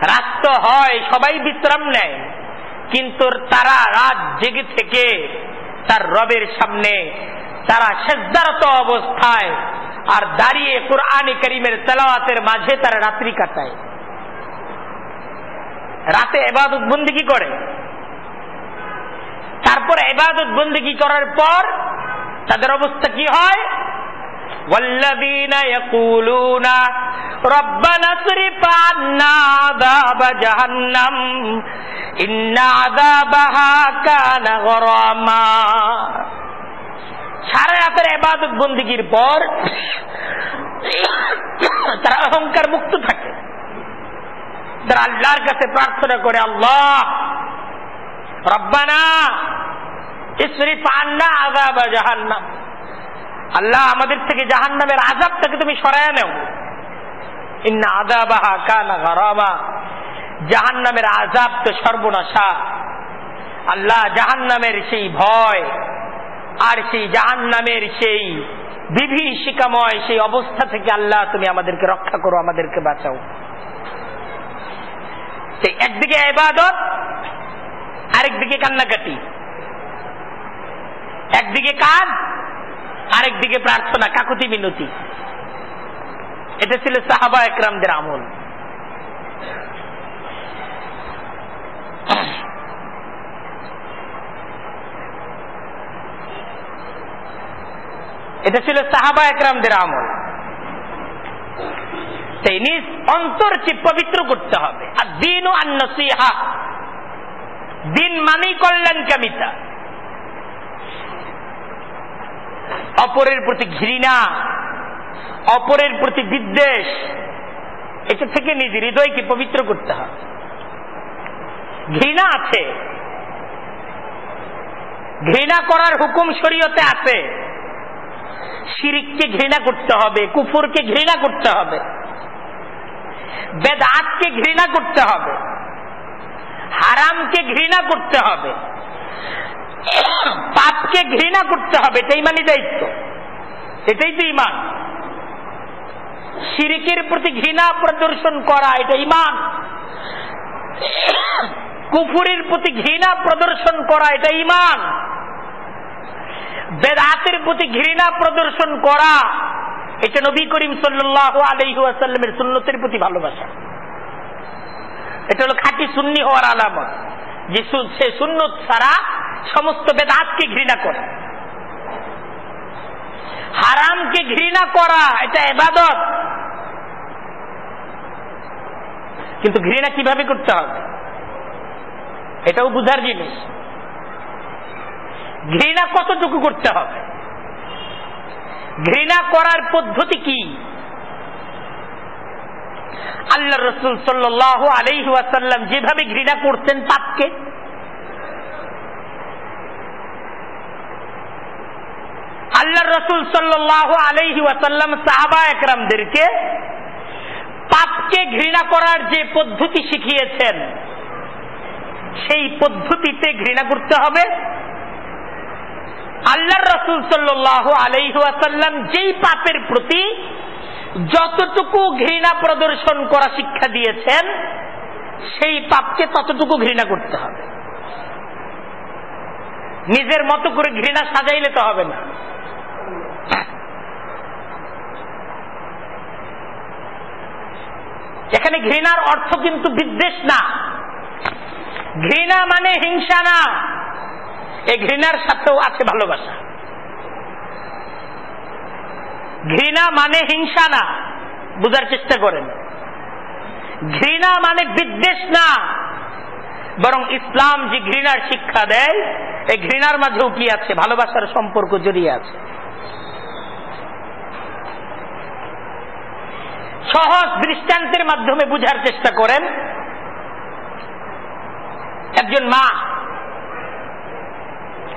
S1: রাত হয় সবাই বিশ্রাম নেয় কিন্তু তারা রাত জেগে থেকে তার রবের সামনে তারা সেজদারত অবস্থায় আর দাঁড়িয়ে কোরআনে করিমের তেলাওয়াতের মাঝে তারা রাত্রি কাটায় রাতে এবাদত বন্দিগি করে তারপর এবাদত বন্দিগি করার পর তাদের অবস্থা কি হয় والذين يقولون ربنا اصرف عنا عذاب جهنم إن عذابها كان غراما সারা রাতের এবাদত বন্দিগির পর তারা অহংকার মুক্ত থাকে। তারা আল্লাহর কাছে প্রার্থনা করে, আল্লাহ, রব্বানা ইসরিফ আন্না আযাবা জাহান্নাম। আল্লাহ আমাদের থেকে জাহান্নামের আযাবটাকে তুমি সরায় নাও। ইন্না আযাবাহা কানা গারামা। জাহান্নামের আযাব তো সর্বনাশা। আল্লাহ জাহান্নামের সেই ভয় আর সেই জাহান্নামের সেই বিভীষিকাময় সেই অবস্থা থেকে আল্লাহ তুমি আমাদেরকে রক্ষা করো, আমাদেরকে বাঁচাও। সেই একদিকে এবাদত আরেকদিকে কান্নাকাটি। একদিকে কাজ, আরেকদিকে প্রার্থনা, কাকুতি মিনতি। এটা ছিল সাহাবা একরামদের আমল। এটা ছিল সাহাবা একরামদের আমল। সেই নিজ অন্তরকে পবিত্র করতে হবে। আর দিন ও আন্নসিহা দিন মানেই কল্যাণ কামিতা অপরের প্রতি ঘৃণা, অপরের প্রতি বিদ্বেষ, এটা থেকে নিজ হৃদয়কে পবিত্র করতে হবে। ঘৃণা আছে। ঘৃণা করার হুকুম শরীয়তে আছে। শিরিককে ঘৃণা করতে হবে, কুফুরকে ঘৃণা করতে হবে, বেদাতকে ঘৃণা করতে হবে, হারামকে ঘৃণা করতে হবে, পাপকে ঘৃণা করতে হবে, এটাই মানে দায়িত্ব, এটাই তো ইমান। শিরিকের প্রতি ঘৃণা প্রদর্শন করা, এটা ইমান। কুফুরের প্রতি ঘৃণা প্রদর্শন করা, এটা ইমান। বেদাতের প্রতি ঘৃণা প্রদর্শন করা, এটা নবী করিম সাল্লাহ আলহাসাল্লামের সুন্নতের প্রতি ভালোবাসা। এটা হলো খাঁটি সুন্নি হওয়ার আলামত, যে সে সুন্নত ছাড়া সমস্ত বেদাতকে ঘৃণা করে। হারামকে ঘৃণা করা, এটা এবাদত। কিন্তু ঘৃণা কীভাবে করতে হবে? এটাও বুঝার জিনিস। ঘৃণা কতটুকু করতে হবে? ঘৃণা করার পদ্ধতি কি? আল্লাহ রসুল সাল্লাহ আলহাসাল্লাম যেভাবে ঘৃণা করতেন পাপকে, আল্লাহ রসুল সাল্লাহ আলহি ওয়াসাল্লাম সাহাবা একরামদেরকে পাপকে ঘৃণা করার যে পদ্ধতি শিখিয়েছেন, সেই পদ্ধতিতে ঘৃণা করতে হবে। আল্লাহ রসুল সাল্লাহ আলহাসাল্লাম যেই পাপের প্রতি যতটুকু ঘৃণা প্রদর্শন করা শিক্ষা দিয়েছেন, সেই পাপকে ততটুকু ঘৃণা করতে হবে। নিজের মতো করে ঘৃণা সাজাইলে তো হবে না। এখানে ঘৃণার অর্থ কিন্তু বিদ্বেষ না। ঘৃণা মানে হিংসা না। এই ঘৃণার সাথেও আছে ভালোবাসা। ঘৃণা মানে হিংসা না, বুঝার চেষ্টা করেন। ঘৃণা মানে বিদ্বেষ না, বরং ইসলাম যে ঘৃণার শিক্ষা দেয় এই ঘৃণার মাঝেও কি আছে? ভালোবাসার সম্পর্ক জড়িয়ে আছে। সহজ দৃষ্টান্তের মাধ্যমে বুঝার চেষ্টা করেন। একজন মা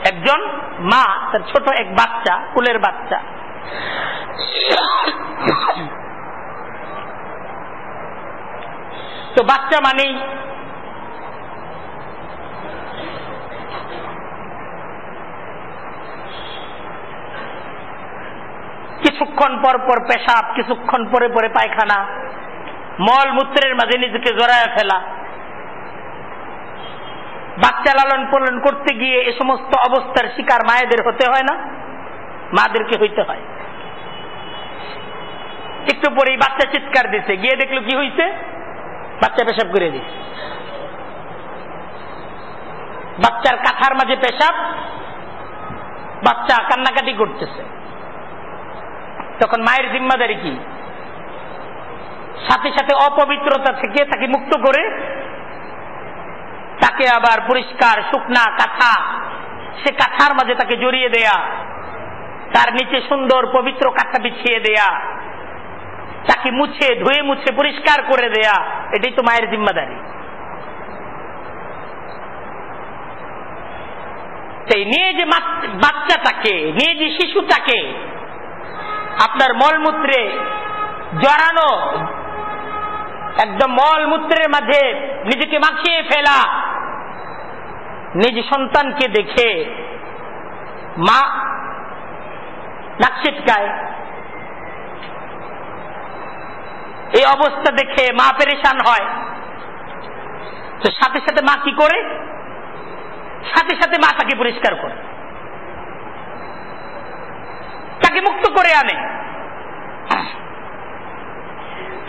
S1: একজন মা, তার ছোট এক বাচ্চা, কুলের বাচ্চা। তো বাচ্চা মানেই কিছুক্ষণ পর পর পেশাব, কিছুক্ষণ পরে পরে পায়খানা, মল মূত্রের মাঝে নিজেকে জড়ায় ফেলা। বাচ্চা লালন পালন করতে গিয়ে এ সমস্ত অবস্থার শিকার মায়েদের হতে হয় না? মাদেরকে হইতে হয়। একটু পরেই বাচ্চা চিৎকার দিছে। গিয়ে দেখল কি হইছে? বাচ্চা পেশাব করে দিছে। বাচ্চার কাঁথার মাঝে পেশাব, বাচ্চা কান্নাকাটি করতেছে। তখন মায়ের জিম্মাদারি কি? সাথে সাথে অপবিত্রতা থেকে তাকে মুক্ত করে তাকে আবার পরিষ্কার, শুকনা কাঁথা, সে কাঁথার মাঝে তাকে জড়িয়ে দেয়া, তার নিচে সুন্দর পবিত্র কাঁথা বিছিয়ে দেয়া, তাকে মুছে, ধুয়ে মুছে পরিষ্কার করে দেয়া, এটাই তো মায়ের জিম্মাদারি। সেই নিয়ে যে বাচ্চাটাকে, নিয়ে যে শিশুটাকে আপনার মলমূত্রে জড়ানো, একদম মলমূত্রের মাঝে নিজেকে মাখিয়ে ফেলা সন্তানকে দেখে মা নাক এই অবস্থা দেখে মা পেরেশান হয়। তো সাথে সাথে মা কি করে? সাথে সাথে মা তাকে পরিষ্কার করে। তাকে মুক্ত করে আনে।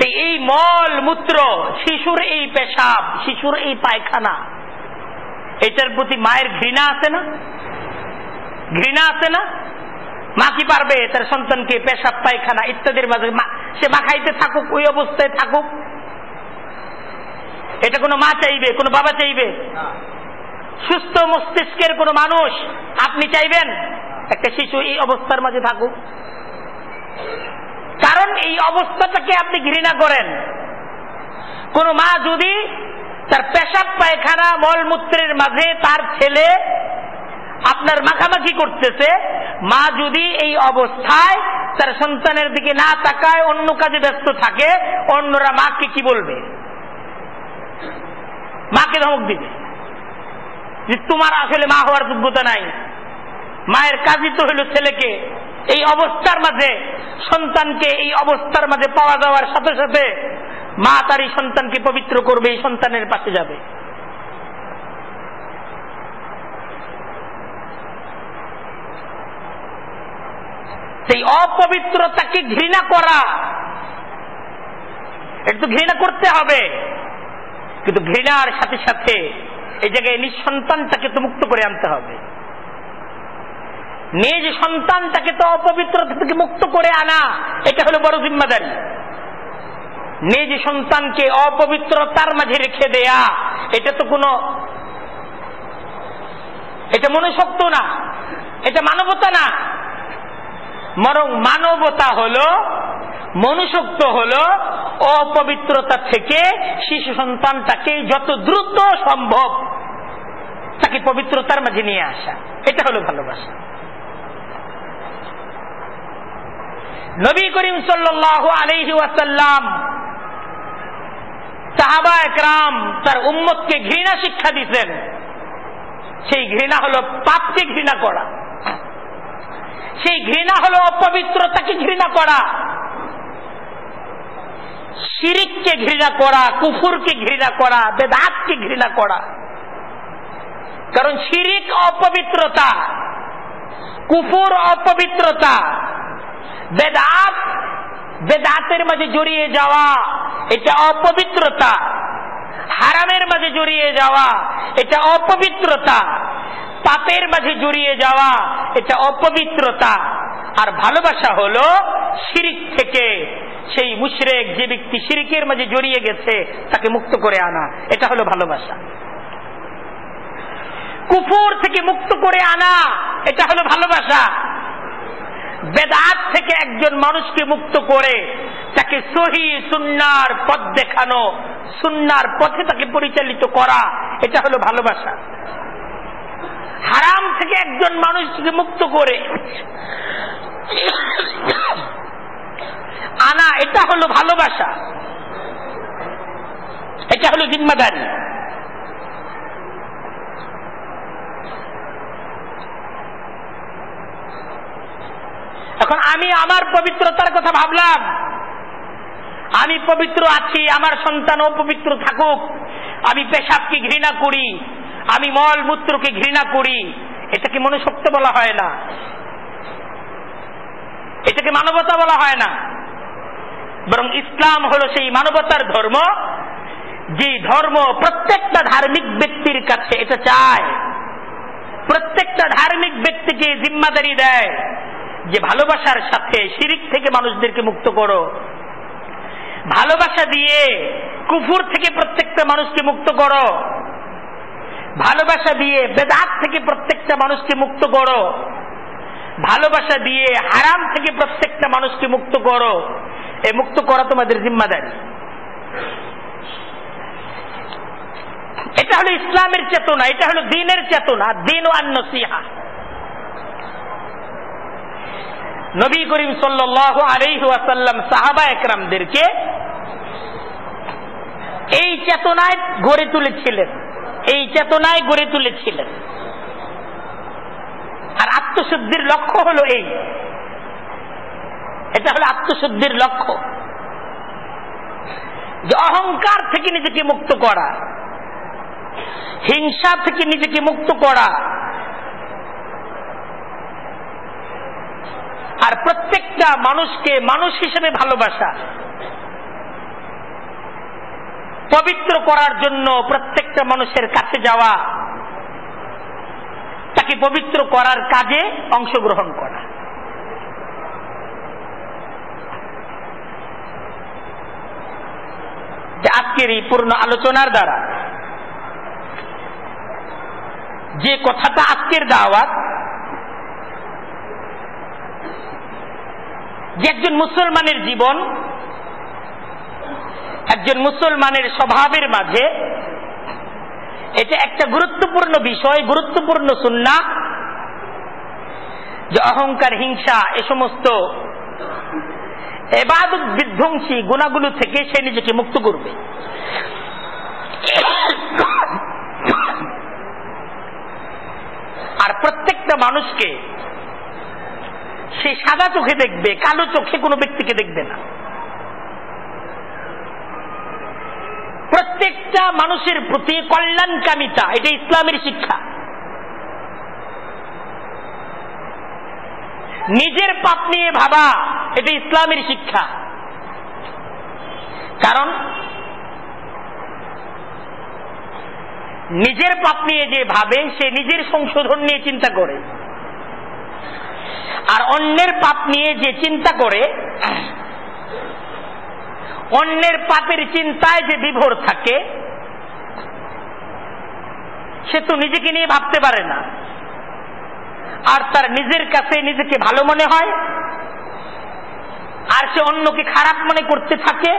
S1: এই মল মূত্র, শিশুর এই পেশাব, শিশুর এই পায়খানা এটার প্রতি মায়ের ঘৃণা আছে না? ঘৃণা আছে না? মা কি পারবে? তার সন্তানকে পেশাব, পায়খানা ইত্যাদির মাঝে সে মাখাইতে থাকুক, ওই অবস্থায় থাকুক। এটা কোনো মা চাইবে, কোনো বাবা চাইবে? সুস্থ মস্তিষ্কের কোনো মানুষ আপনি চাইবেন? একটা শিশু এই অবস্থার মাঝে থাকুক। কারণ এই অবস্থাটাকে আপনি ঘৃণা করেন। কোন মা যদি তার পেশাব পায়খানা মলমূত্রের মাঝে তার ছেলে আপনার মাখামাখি করতেছে। মা যদি এই অবস্থায় তার সন্তানের দিকে না তাকায়, অন্য কাজে ব্যস্ত থাকে, অন্যরা মাকে কি বলবে? মাকে ধমক দিবে। যে তোমার আসলে মা হওয়ার যোগ্যতা নাই। মায়ের কাজই তো হইল ছেলেকে এই অবস্থার মাঝে, সন্তানকে এই অবস্থার মাঝে পাওয়া যাওয়ার সাথে সাথে মা তার এই সন্তানকে পবিত্র করবে, এই সন্তানের পাশে যাবে। সেই অপবিত্রতাকে ঘৃণা করা একটু ঘৃণা করতে হবে। কিন্তু ঘৃণার সাথে সাথে এই জায়গায় নিজ নিঃসন্তানটাকে তো মুক্ত করে আনতে হবে। নিজ সন্তানটাকে তো অপবিত্রতা থেকে মুক্ত করে আনা, এটা হলো বড় জিম্মাদারি। নিজ সন্তানকে অপবিত্রতার মাঝে রেখে দেয়া, এটা তো কোনো, এটা মনুষ্যত্ব না, এটা মানবতা না। বরং মানবতা হলো, মনুষ্যত্ব হলো অপবিত্রতা থেকে শিশু সন্তানটাকে যত দ্রুত সম্ভব তাকে পবিত্রতার মাঝে নিয়ে আসা। এটা হলো ভালোবাসা। নবী করিম সাল্লাহ আলহি ওয়াসাল্লাম সাহাবা একরাম তার উম্মতকে ঘৃণা শিক্ষা দিচ্ছেন সেই ঘৃণা হলো পাপকে ঘৃণা করা। সেই ঘৃণা হলো অপবিত্রতাকে ঘৃণা করা। শিরিককে ঘৃণা করা, কুফুরকে ঘৃণা করা, বেদাতকে ঘৃণা করা। কারণ শিরিক অপবিত্রতা, কুফুর অপবিত্রতা, বেদাত, বেদাতের মাঝে জড়িয়ে যাওয়া এটা অপবিত্রতা। হারামের মাঝে জড়িয়ে যাওয়া, এটা অপবিত্রতা। পাপের মাঝে জড়িয়ে যাওয়া, এটা অপবিত্রতা। আর ভালোবাসা হলো শিরিক থেকে। সেই মুশরেক, যে ব্যক্তি শিরিকের মাঝে জড়িয়ে গেছে, তাকে মুক্ত করে আনা। এটা হলো ভালোবাসা। কুফুর থেকে মুক্ত করে আনা, এটা হলো ভালোবাসা। বেদাত থেকে একজন মানুষকে মুক্ত করে তাকে সহি সুন্নার পথ দেখানো, সুন্নার পথে তাকে পরিচালিত করা, এটা হলো ভালোবাসা। হারাম থেকে একজন মানুষকে মুক্ত করে, আনা এটা হলো ভালোবাসা। এটা হলো জিম্মাদারি। এখন আমি আমার পবিত্রতার কথা ভাবলাম। আমি পবিত্র আছি, আমার সন্তান অপবিত্র থাকুক। আমি পেশাবকে ঘৃণা করি, আমি মল মূত্রকে ঘৃণা করি। এটাকে মনুষ্যত্ব বলা হয় না। এটাকে মানবতা বলা হয় না। বরং ইসলাম হলো সেই মানবতার ধর্ম, যে ধর্ম প্রত্যেকটা ধার্মিক ব্যক্তির কাছে এটা চায়। প্রত্যেকটা ধার্মিক ব্যক্তিকে জিম্মাদারি দেয় যে ভালোবাসার সাথে শিরিক থেকে মানুষদেরকে মুক্ত করো। ভালোবাসা দিয়ে কুফুর থেকে প্রত্যেকটা মানুষকে মুক্ত করো। ভালোবাসা দিয়ে বেদাত থেকে প্রত্যেকটা মানুষকে মুক্ত করো। ভালোবাসা দিয়ে হারাম থেকে প্রত্যেকটা মানুষকে মুক্ত করো। এ মুক্ত করা তোমাদের জিম্মাদারি। এটা হলো ইসলামের চেতনা, এটা হলো দিনের চেতনা, দিন ও নসিহা। নবী করিম সাল্লাহ আলাইহাসাল্লাম সাহাবা একরামদেরকে এই চেতনায় গড়ে তুলেছিলেন। এই চেতনায় গড়ে তুলেছিলেন। আর আত্মশুদ্ধির লক্ষ্য হলো এই। এটা হলো আত্মশুদ্ধির লক্ষ্য। যে অহংকার থেকে নিজেকে মুক্ত করা, হিংসা থেকে নিজেকে মুক্ত করা, আর প্রত্যেকটা মানুষকে মানুষ হিসেবে ভালোবাসা। পবিত্র করার জন্য প্রত্যেকটা মানুষের কাছে যাওয়া, তাকে পবিত্র করার কাজে অংশগ্রহণ করা। আজকের এই পূর্ণ আলোচনার দ্বারা যে কথাটা আজকের দাওয়াত, যে একজন মুসলমানের জীবন একজন মুসলমানের স্বভাবের মাঝে এটা একটা গুরুত্বপূর্ণ বিষয়, গুরুত্বপূর্ণ সুন্না যে অহংকার, হিংসা, এ সমস্ত এবাদত বিধ্বংসী গুণাগুলো থেকে সে নিজেকে মুক্ত করবে। আর প্রত্যেকটা মানুষকে সে সাদা চোখে দেখবে, কালো চোখে কোনো ব্যক্তিকে দেখবে না। প্রত্যেকটা মানুষের প্রতি কল্যাণকামিতা, এটা ইসলামের শিক্ষা। নিজের পাপ নিয়ে ভাবা, এটা ইসলামের শিক্ষা। কারণ, নিজের পাপ নিয়ে যে ভাবে, সে নিজের সংশোধন নিয়ে চিন্তা করে। আর অন্যের পাপ নিয়ে যে চিন্তা করে অন্যের পাপের চিন্তায় যে বিভোর থাকে, সে তো নিজেকে নিয়ে ভাবতে পারে না। আর তার নিজের কাছে নিজেকে ভালো মনে হয়, আর সে অন্যকে খারাপ মনে করতে থাকে।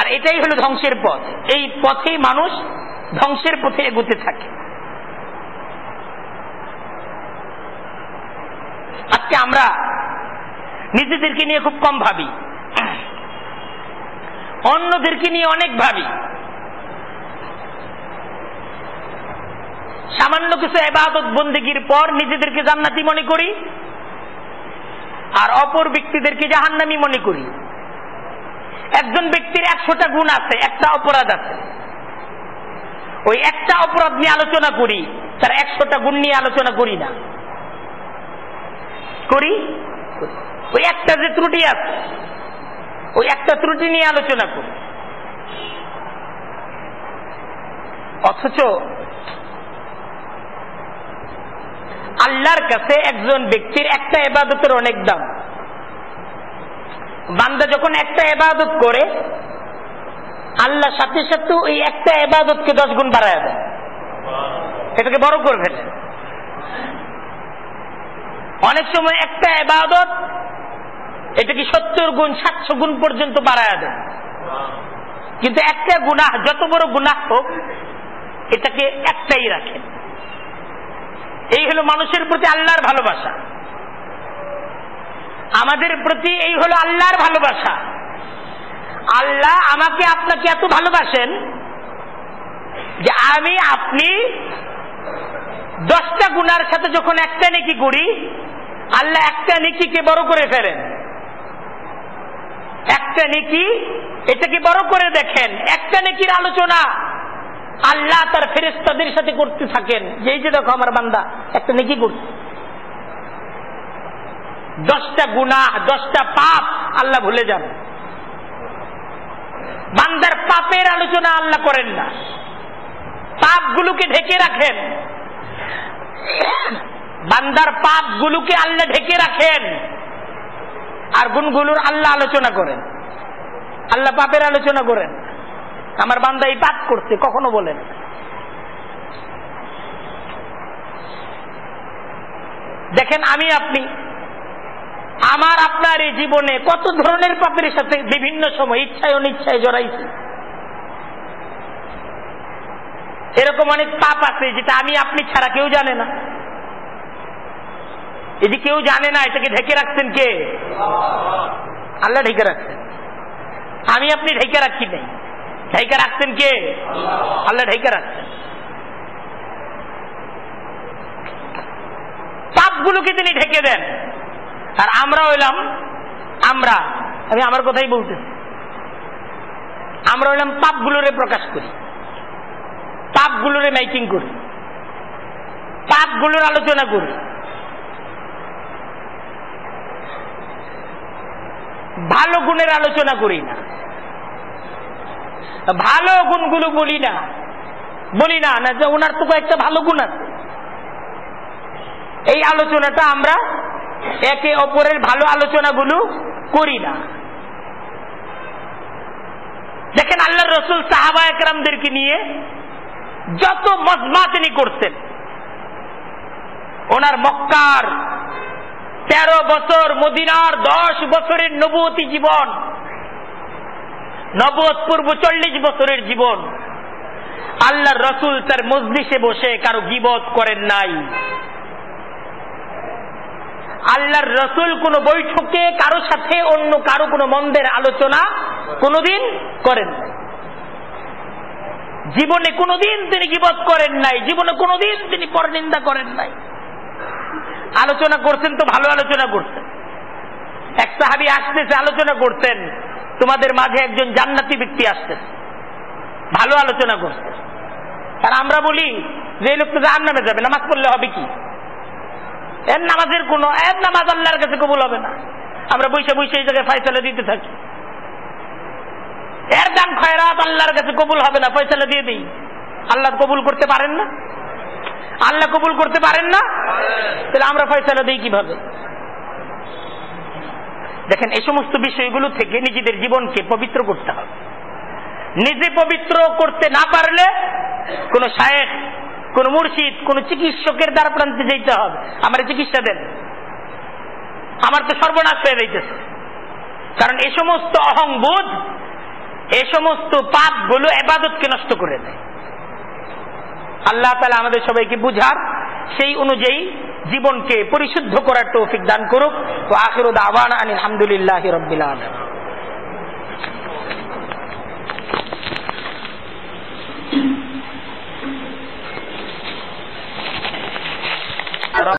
S1: আর এটাই হলো ধ্বংসের পথ। এই পথেই মানুষ ধ্বংসের পথে এগোতে থাকে। আজকে আমরা নিজেদেরকে নিয়ে খুব কম ভাবি। অন্যদেরকে নিয়ে অনেক ভাবি। সামান্য কিছু এবাদত বন্দিগির পর নিজেদেরকে জান্নাতি মনে করি, আর অপর ব্যক্তিদেরকে জাহান্নামি মনে করি। একজন ব্যক্তির একশোটা গুণ আছে, একটা অপরাধ আছে। ওই একটা অপরাধ নিয়ে আলোচনা করি, তার একশোটা গুণ নিয়ে আলোচনা করি না। করি? ওই একটা যে ত্রুটি আছে ওই একটা ত্রুটি নিয়ে আলোচনা করি। অথচ আল্লাহর কাছে একজন ব্যক্তির একটা এবাদতের অনেক দাম। বান্দা যখন একটা এবাদত করে, আল্লাহ সাথে সাথে ওই একটা এবাদতকে দশ গুণ বাড়ায় দেয়। এটাকে বড় করে ফেলে অনেক সময় একটা এবাদত এটাকে সত্তর গুণ, সাতশো গুণ পর্যন্ত বাড়ায় দেয় কিন্তু একটা গুণা যত বড় গুণা হোক, এটাকে একটাই রাখেন। এই হলো মানুষের প্রতি আল্লাহর ভালোবাসা। আমাদের প্রতি এই হলো আল্লাহর ভালোবাসা। আল্লাহ আমাকে আপনাকে এত ভালোবাসেন যে আমি, আপনি দশটা গুনার সাথে যখন একটা নেকি করি, আল্লাহ একটা নেকিকে বড় করে ফেলেন। একটা নেকি এটাকে বড় করে দেখেন? একটা নেকির আলোচনা। আল্লাহ তার ফেরেস্তাদের সাথে করতে থাকেন। যে যে দেখো আমার বান্দা, একটা নেকি করছে। দশটা গুণা দশটা পাপ আল্লাহ ভুলে যান। বান্দার পাপের আলোচনা আল্লাহ করেন না। পাপগুলোকে ঢেকে রাখেন। বান্দার পাপগুলোকে আল্লাহ ঢেকে রাখেন। আর গুণগুলোর আল্লাহ আলোচনা করেন। আল্লাহ পাপের আলোচনা করেন। আমার বান্দা এই পাপ করছে, কখনো বলেন। দেখেন, আমি, আপনি, আমার, আপনার এই জীবনে কত ধরনের পাপের সাথে বিভিন্ন সময় ইচ্ছায় অনিচ্ছায় জড়াইছি। এরকম অনেক পাপ আছে, যেটা আমি, আপনি ছাড়া কেউ জানে না। যে কেউ জানে না, এটাকে ঢেকে রাখছেন কে? আল্লাহ ঢেকে রাখছেন। আমি আপনি ঢেকে রাখি নাই। ঢেকে রাখছেন কে? আল্লাহ। ঢেকে রাখছেন। পাপগুলোকে তিনি ঢেকে দেন। আর আমরা হইলাম আমরা আমি আমার কথাই বলতেছি। আমরা হইলাম পাপগুলোরে প্রকাশ করি। পাপগুলোরে মেকিং করি। পাপগুলোর আলোচনা করি। ভালো গুণের আলোচনা করি না। ভালো গুণগুলো বলি না। বলি না না যে ওনার তো একটা ভালো গুণ আছে। এই আলোচনাটা আমরা একে অপরের ভালো আলোচনাগুলো করি না। দেখেন আল্লাহ রসুল সাহাবা একরামদেরকে নিয়ে যত মজমা তিনি করতেন ওনার মক্কার তেরো বছর, মদিনার দশ বছরের নবতী জীবন নবত পূর্ব চল্লিশ বছরের জীবন। আল্লাহ রসুল তার মজলিসে বসে কারও গিবত করেন নাই। আল্লাহর রসুল কোন বৈঠকে কারও সাথে অন্য কারও কোনো মন্দের আলোচনা কোনোদিন করেন জীবনে কোনোদিন তিনি গিবত করেন নাই, জীবনে কোনোদিন তিনি পরনিন্দা করেন নাই। আলোচনা করছেন তো ভালো আলোচনা করছেন। এক সাহাবি আসতেছে, আলোচনা করতেন তোমাদের মাঝে একজন জান্নাতি ব্যক্তি আসতেছে। ভালো আলোচনা করছে। আর আমরা বলি যে, এই লোক তো জাহান নামে যাবে, নামাজ পড়লে হবে কি? এর নামাজের কোন, এর নামাজ আল্লাহর কাছে কবুল হবে না। আমরা বৈশে বৈশে এই জায়গায় ফয়সালা দিতে থাকি। এর দাম খয়রাত আল্লাহর কাছে কবুল হবে না, ফয়সালা দিয়ে দিই। আল্লাহ কবুল করতে পারেন না? আল্লাহ কবুল করতে পারেন না? তাহলে আমরা ফয়সালা দিই কীভাবে? দেখেন, এই সমস্ত বিষয়গুলো থেকে নিজেদের জীবনকে পবিত্র করতে হবে। নিজে পবিত্র করতে না পারলে কোন শায়েখ, কোন মুর্শিদ, কোন চিকিৎসকের দ্বার প্রান্তে যেতে হবে। আমার চিকিৎসা দেন। আমার তো সর্বনাশ হয়ে যাইতেছে। কারণ এ সমস্ত অহংবোধ এ সমস্ত পাপগুলো এবাদতকে নষ্ট করে দেয়। আল্লাহ তালা আমাদের সবাইকে বুঝার সেই অনুযায়ী জীবনকে পরিশুদ্ধ করার তৌফিক দান করুক। তো আখির দাওয়ান আলহামদুলিল্লাহ রবিল আলম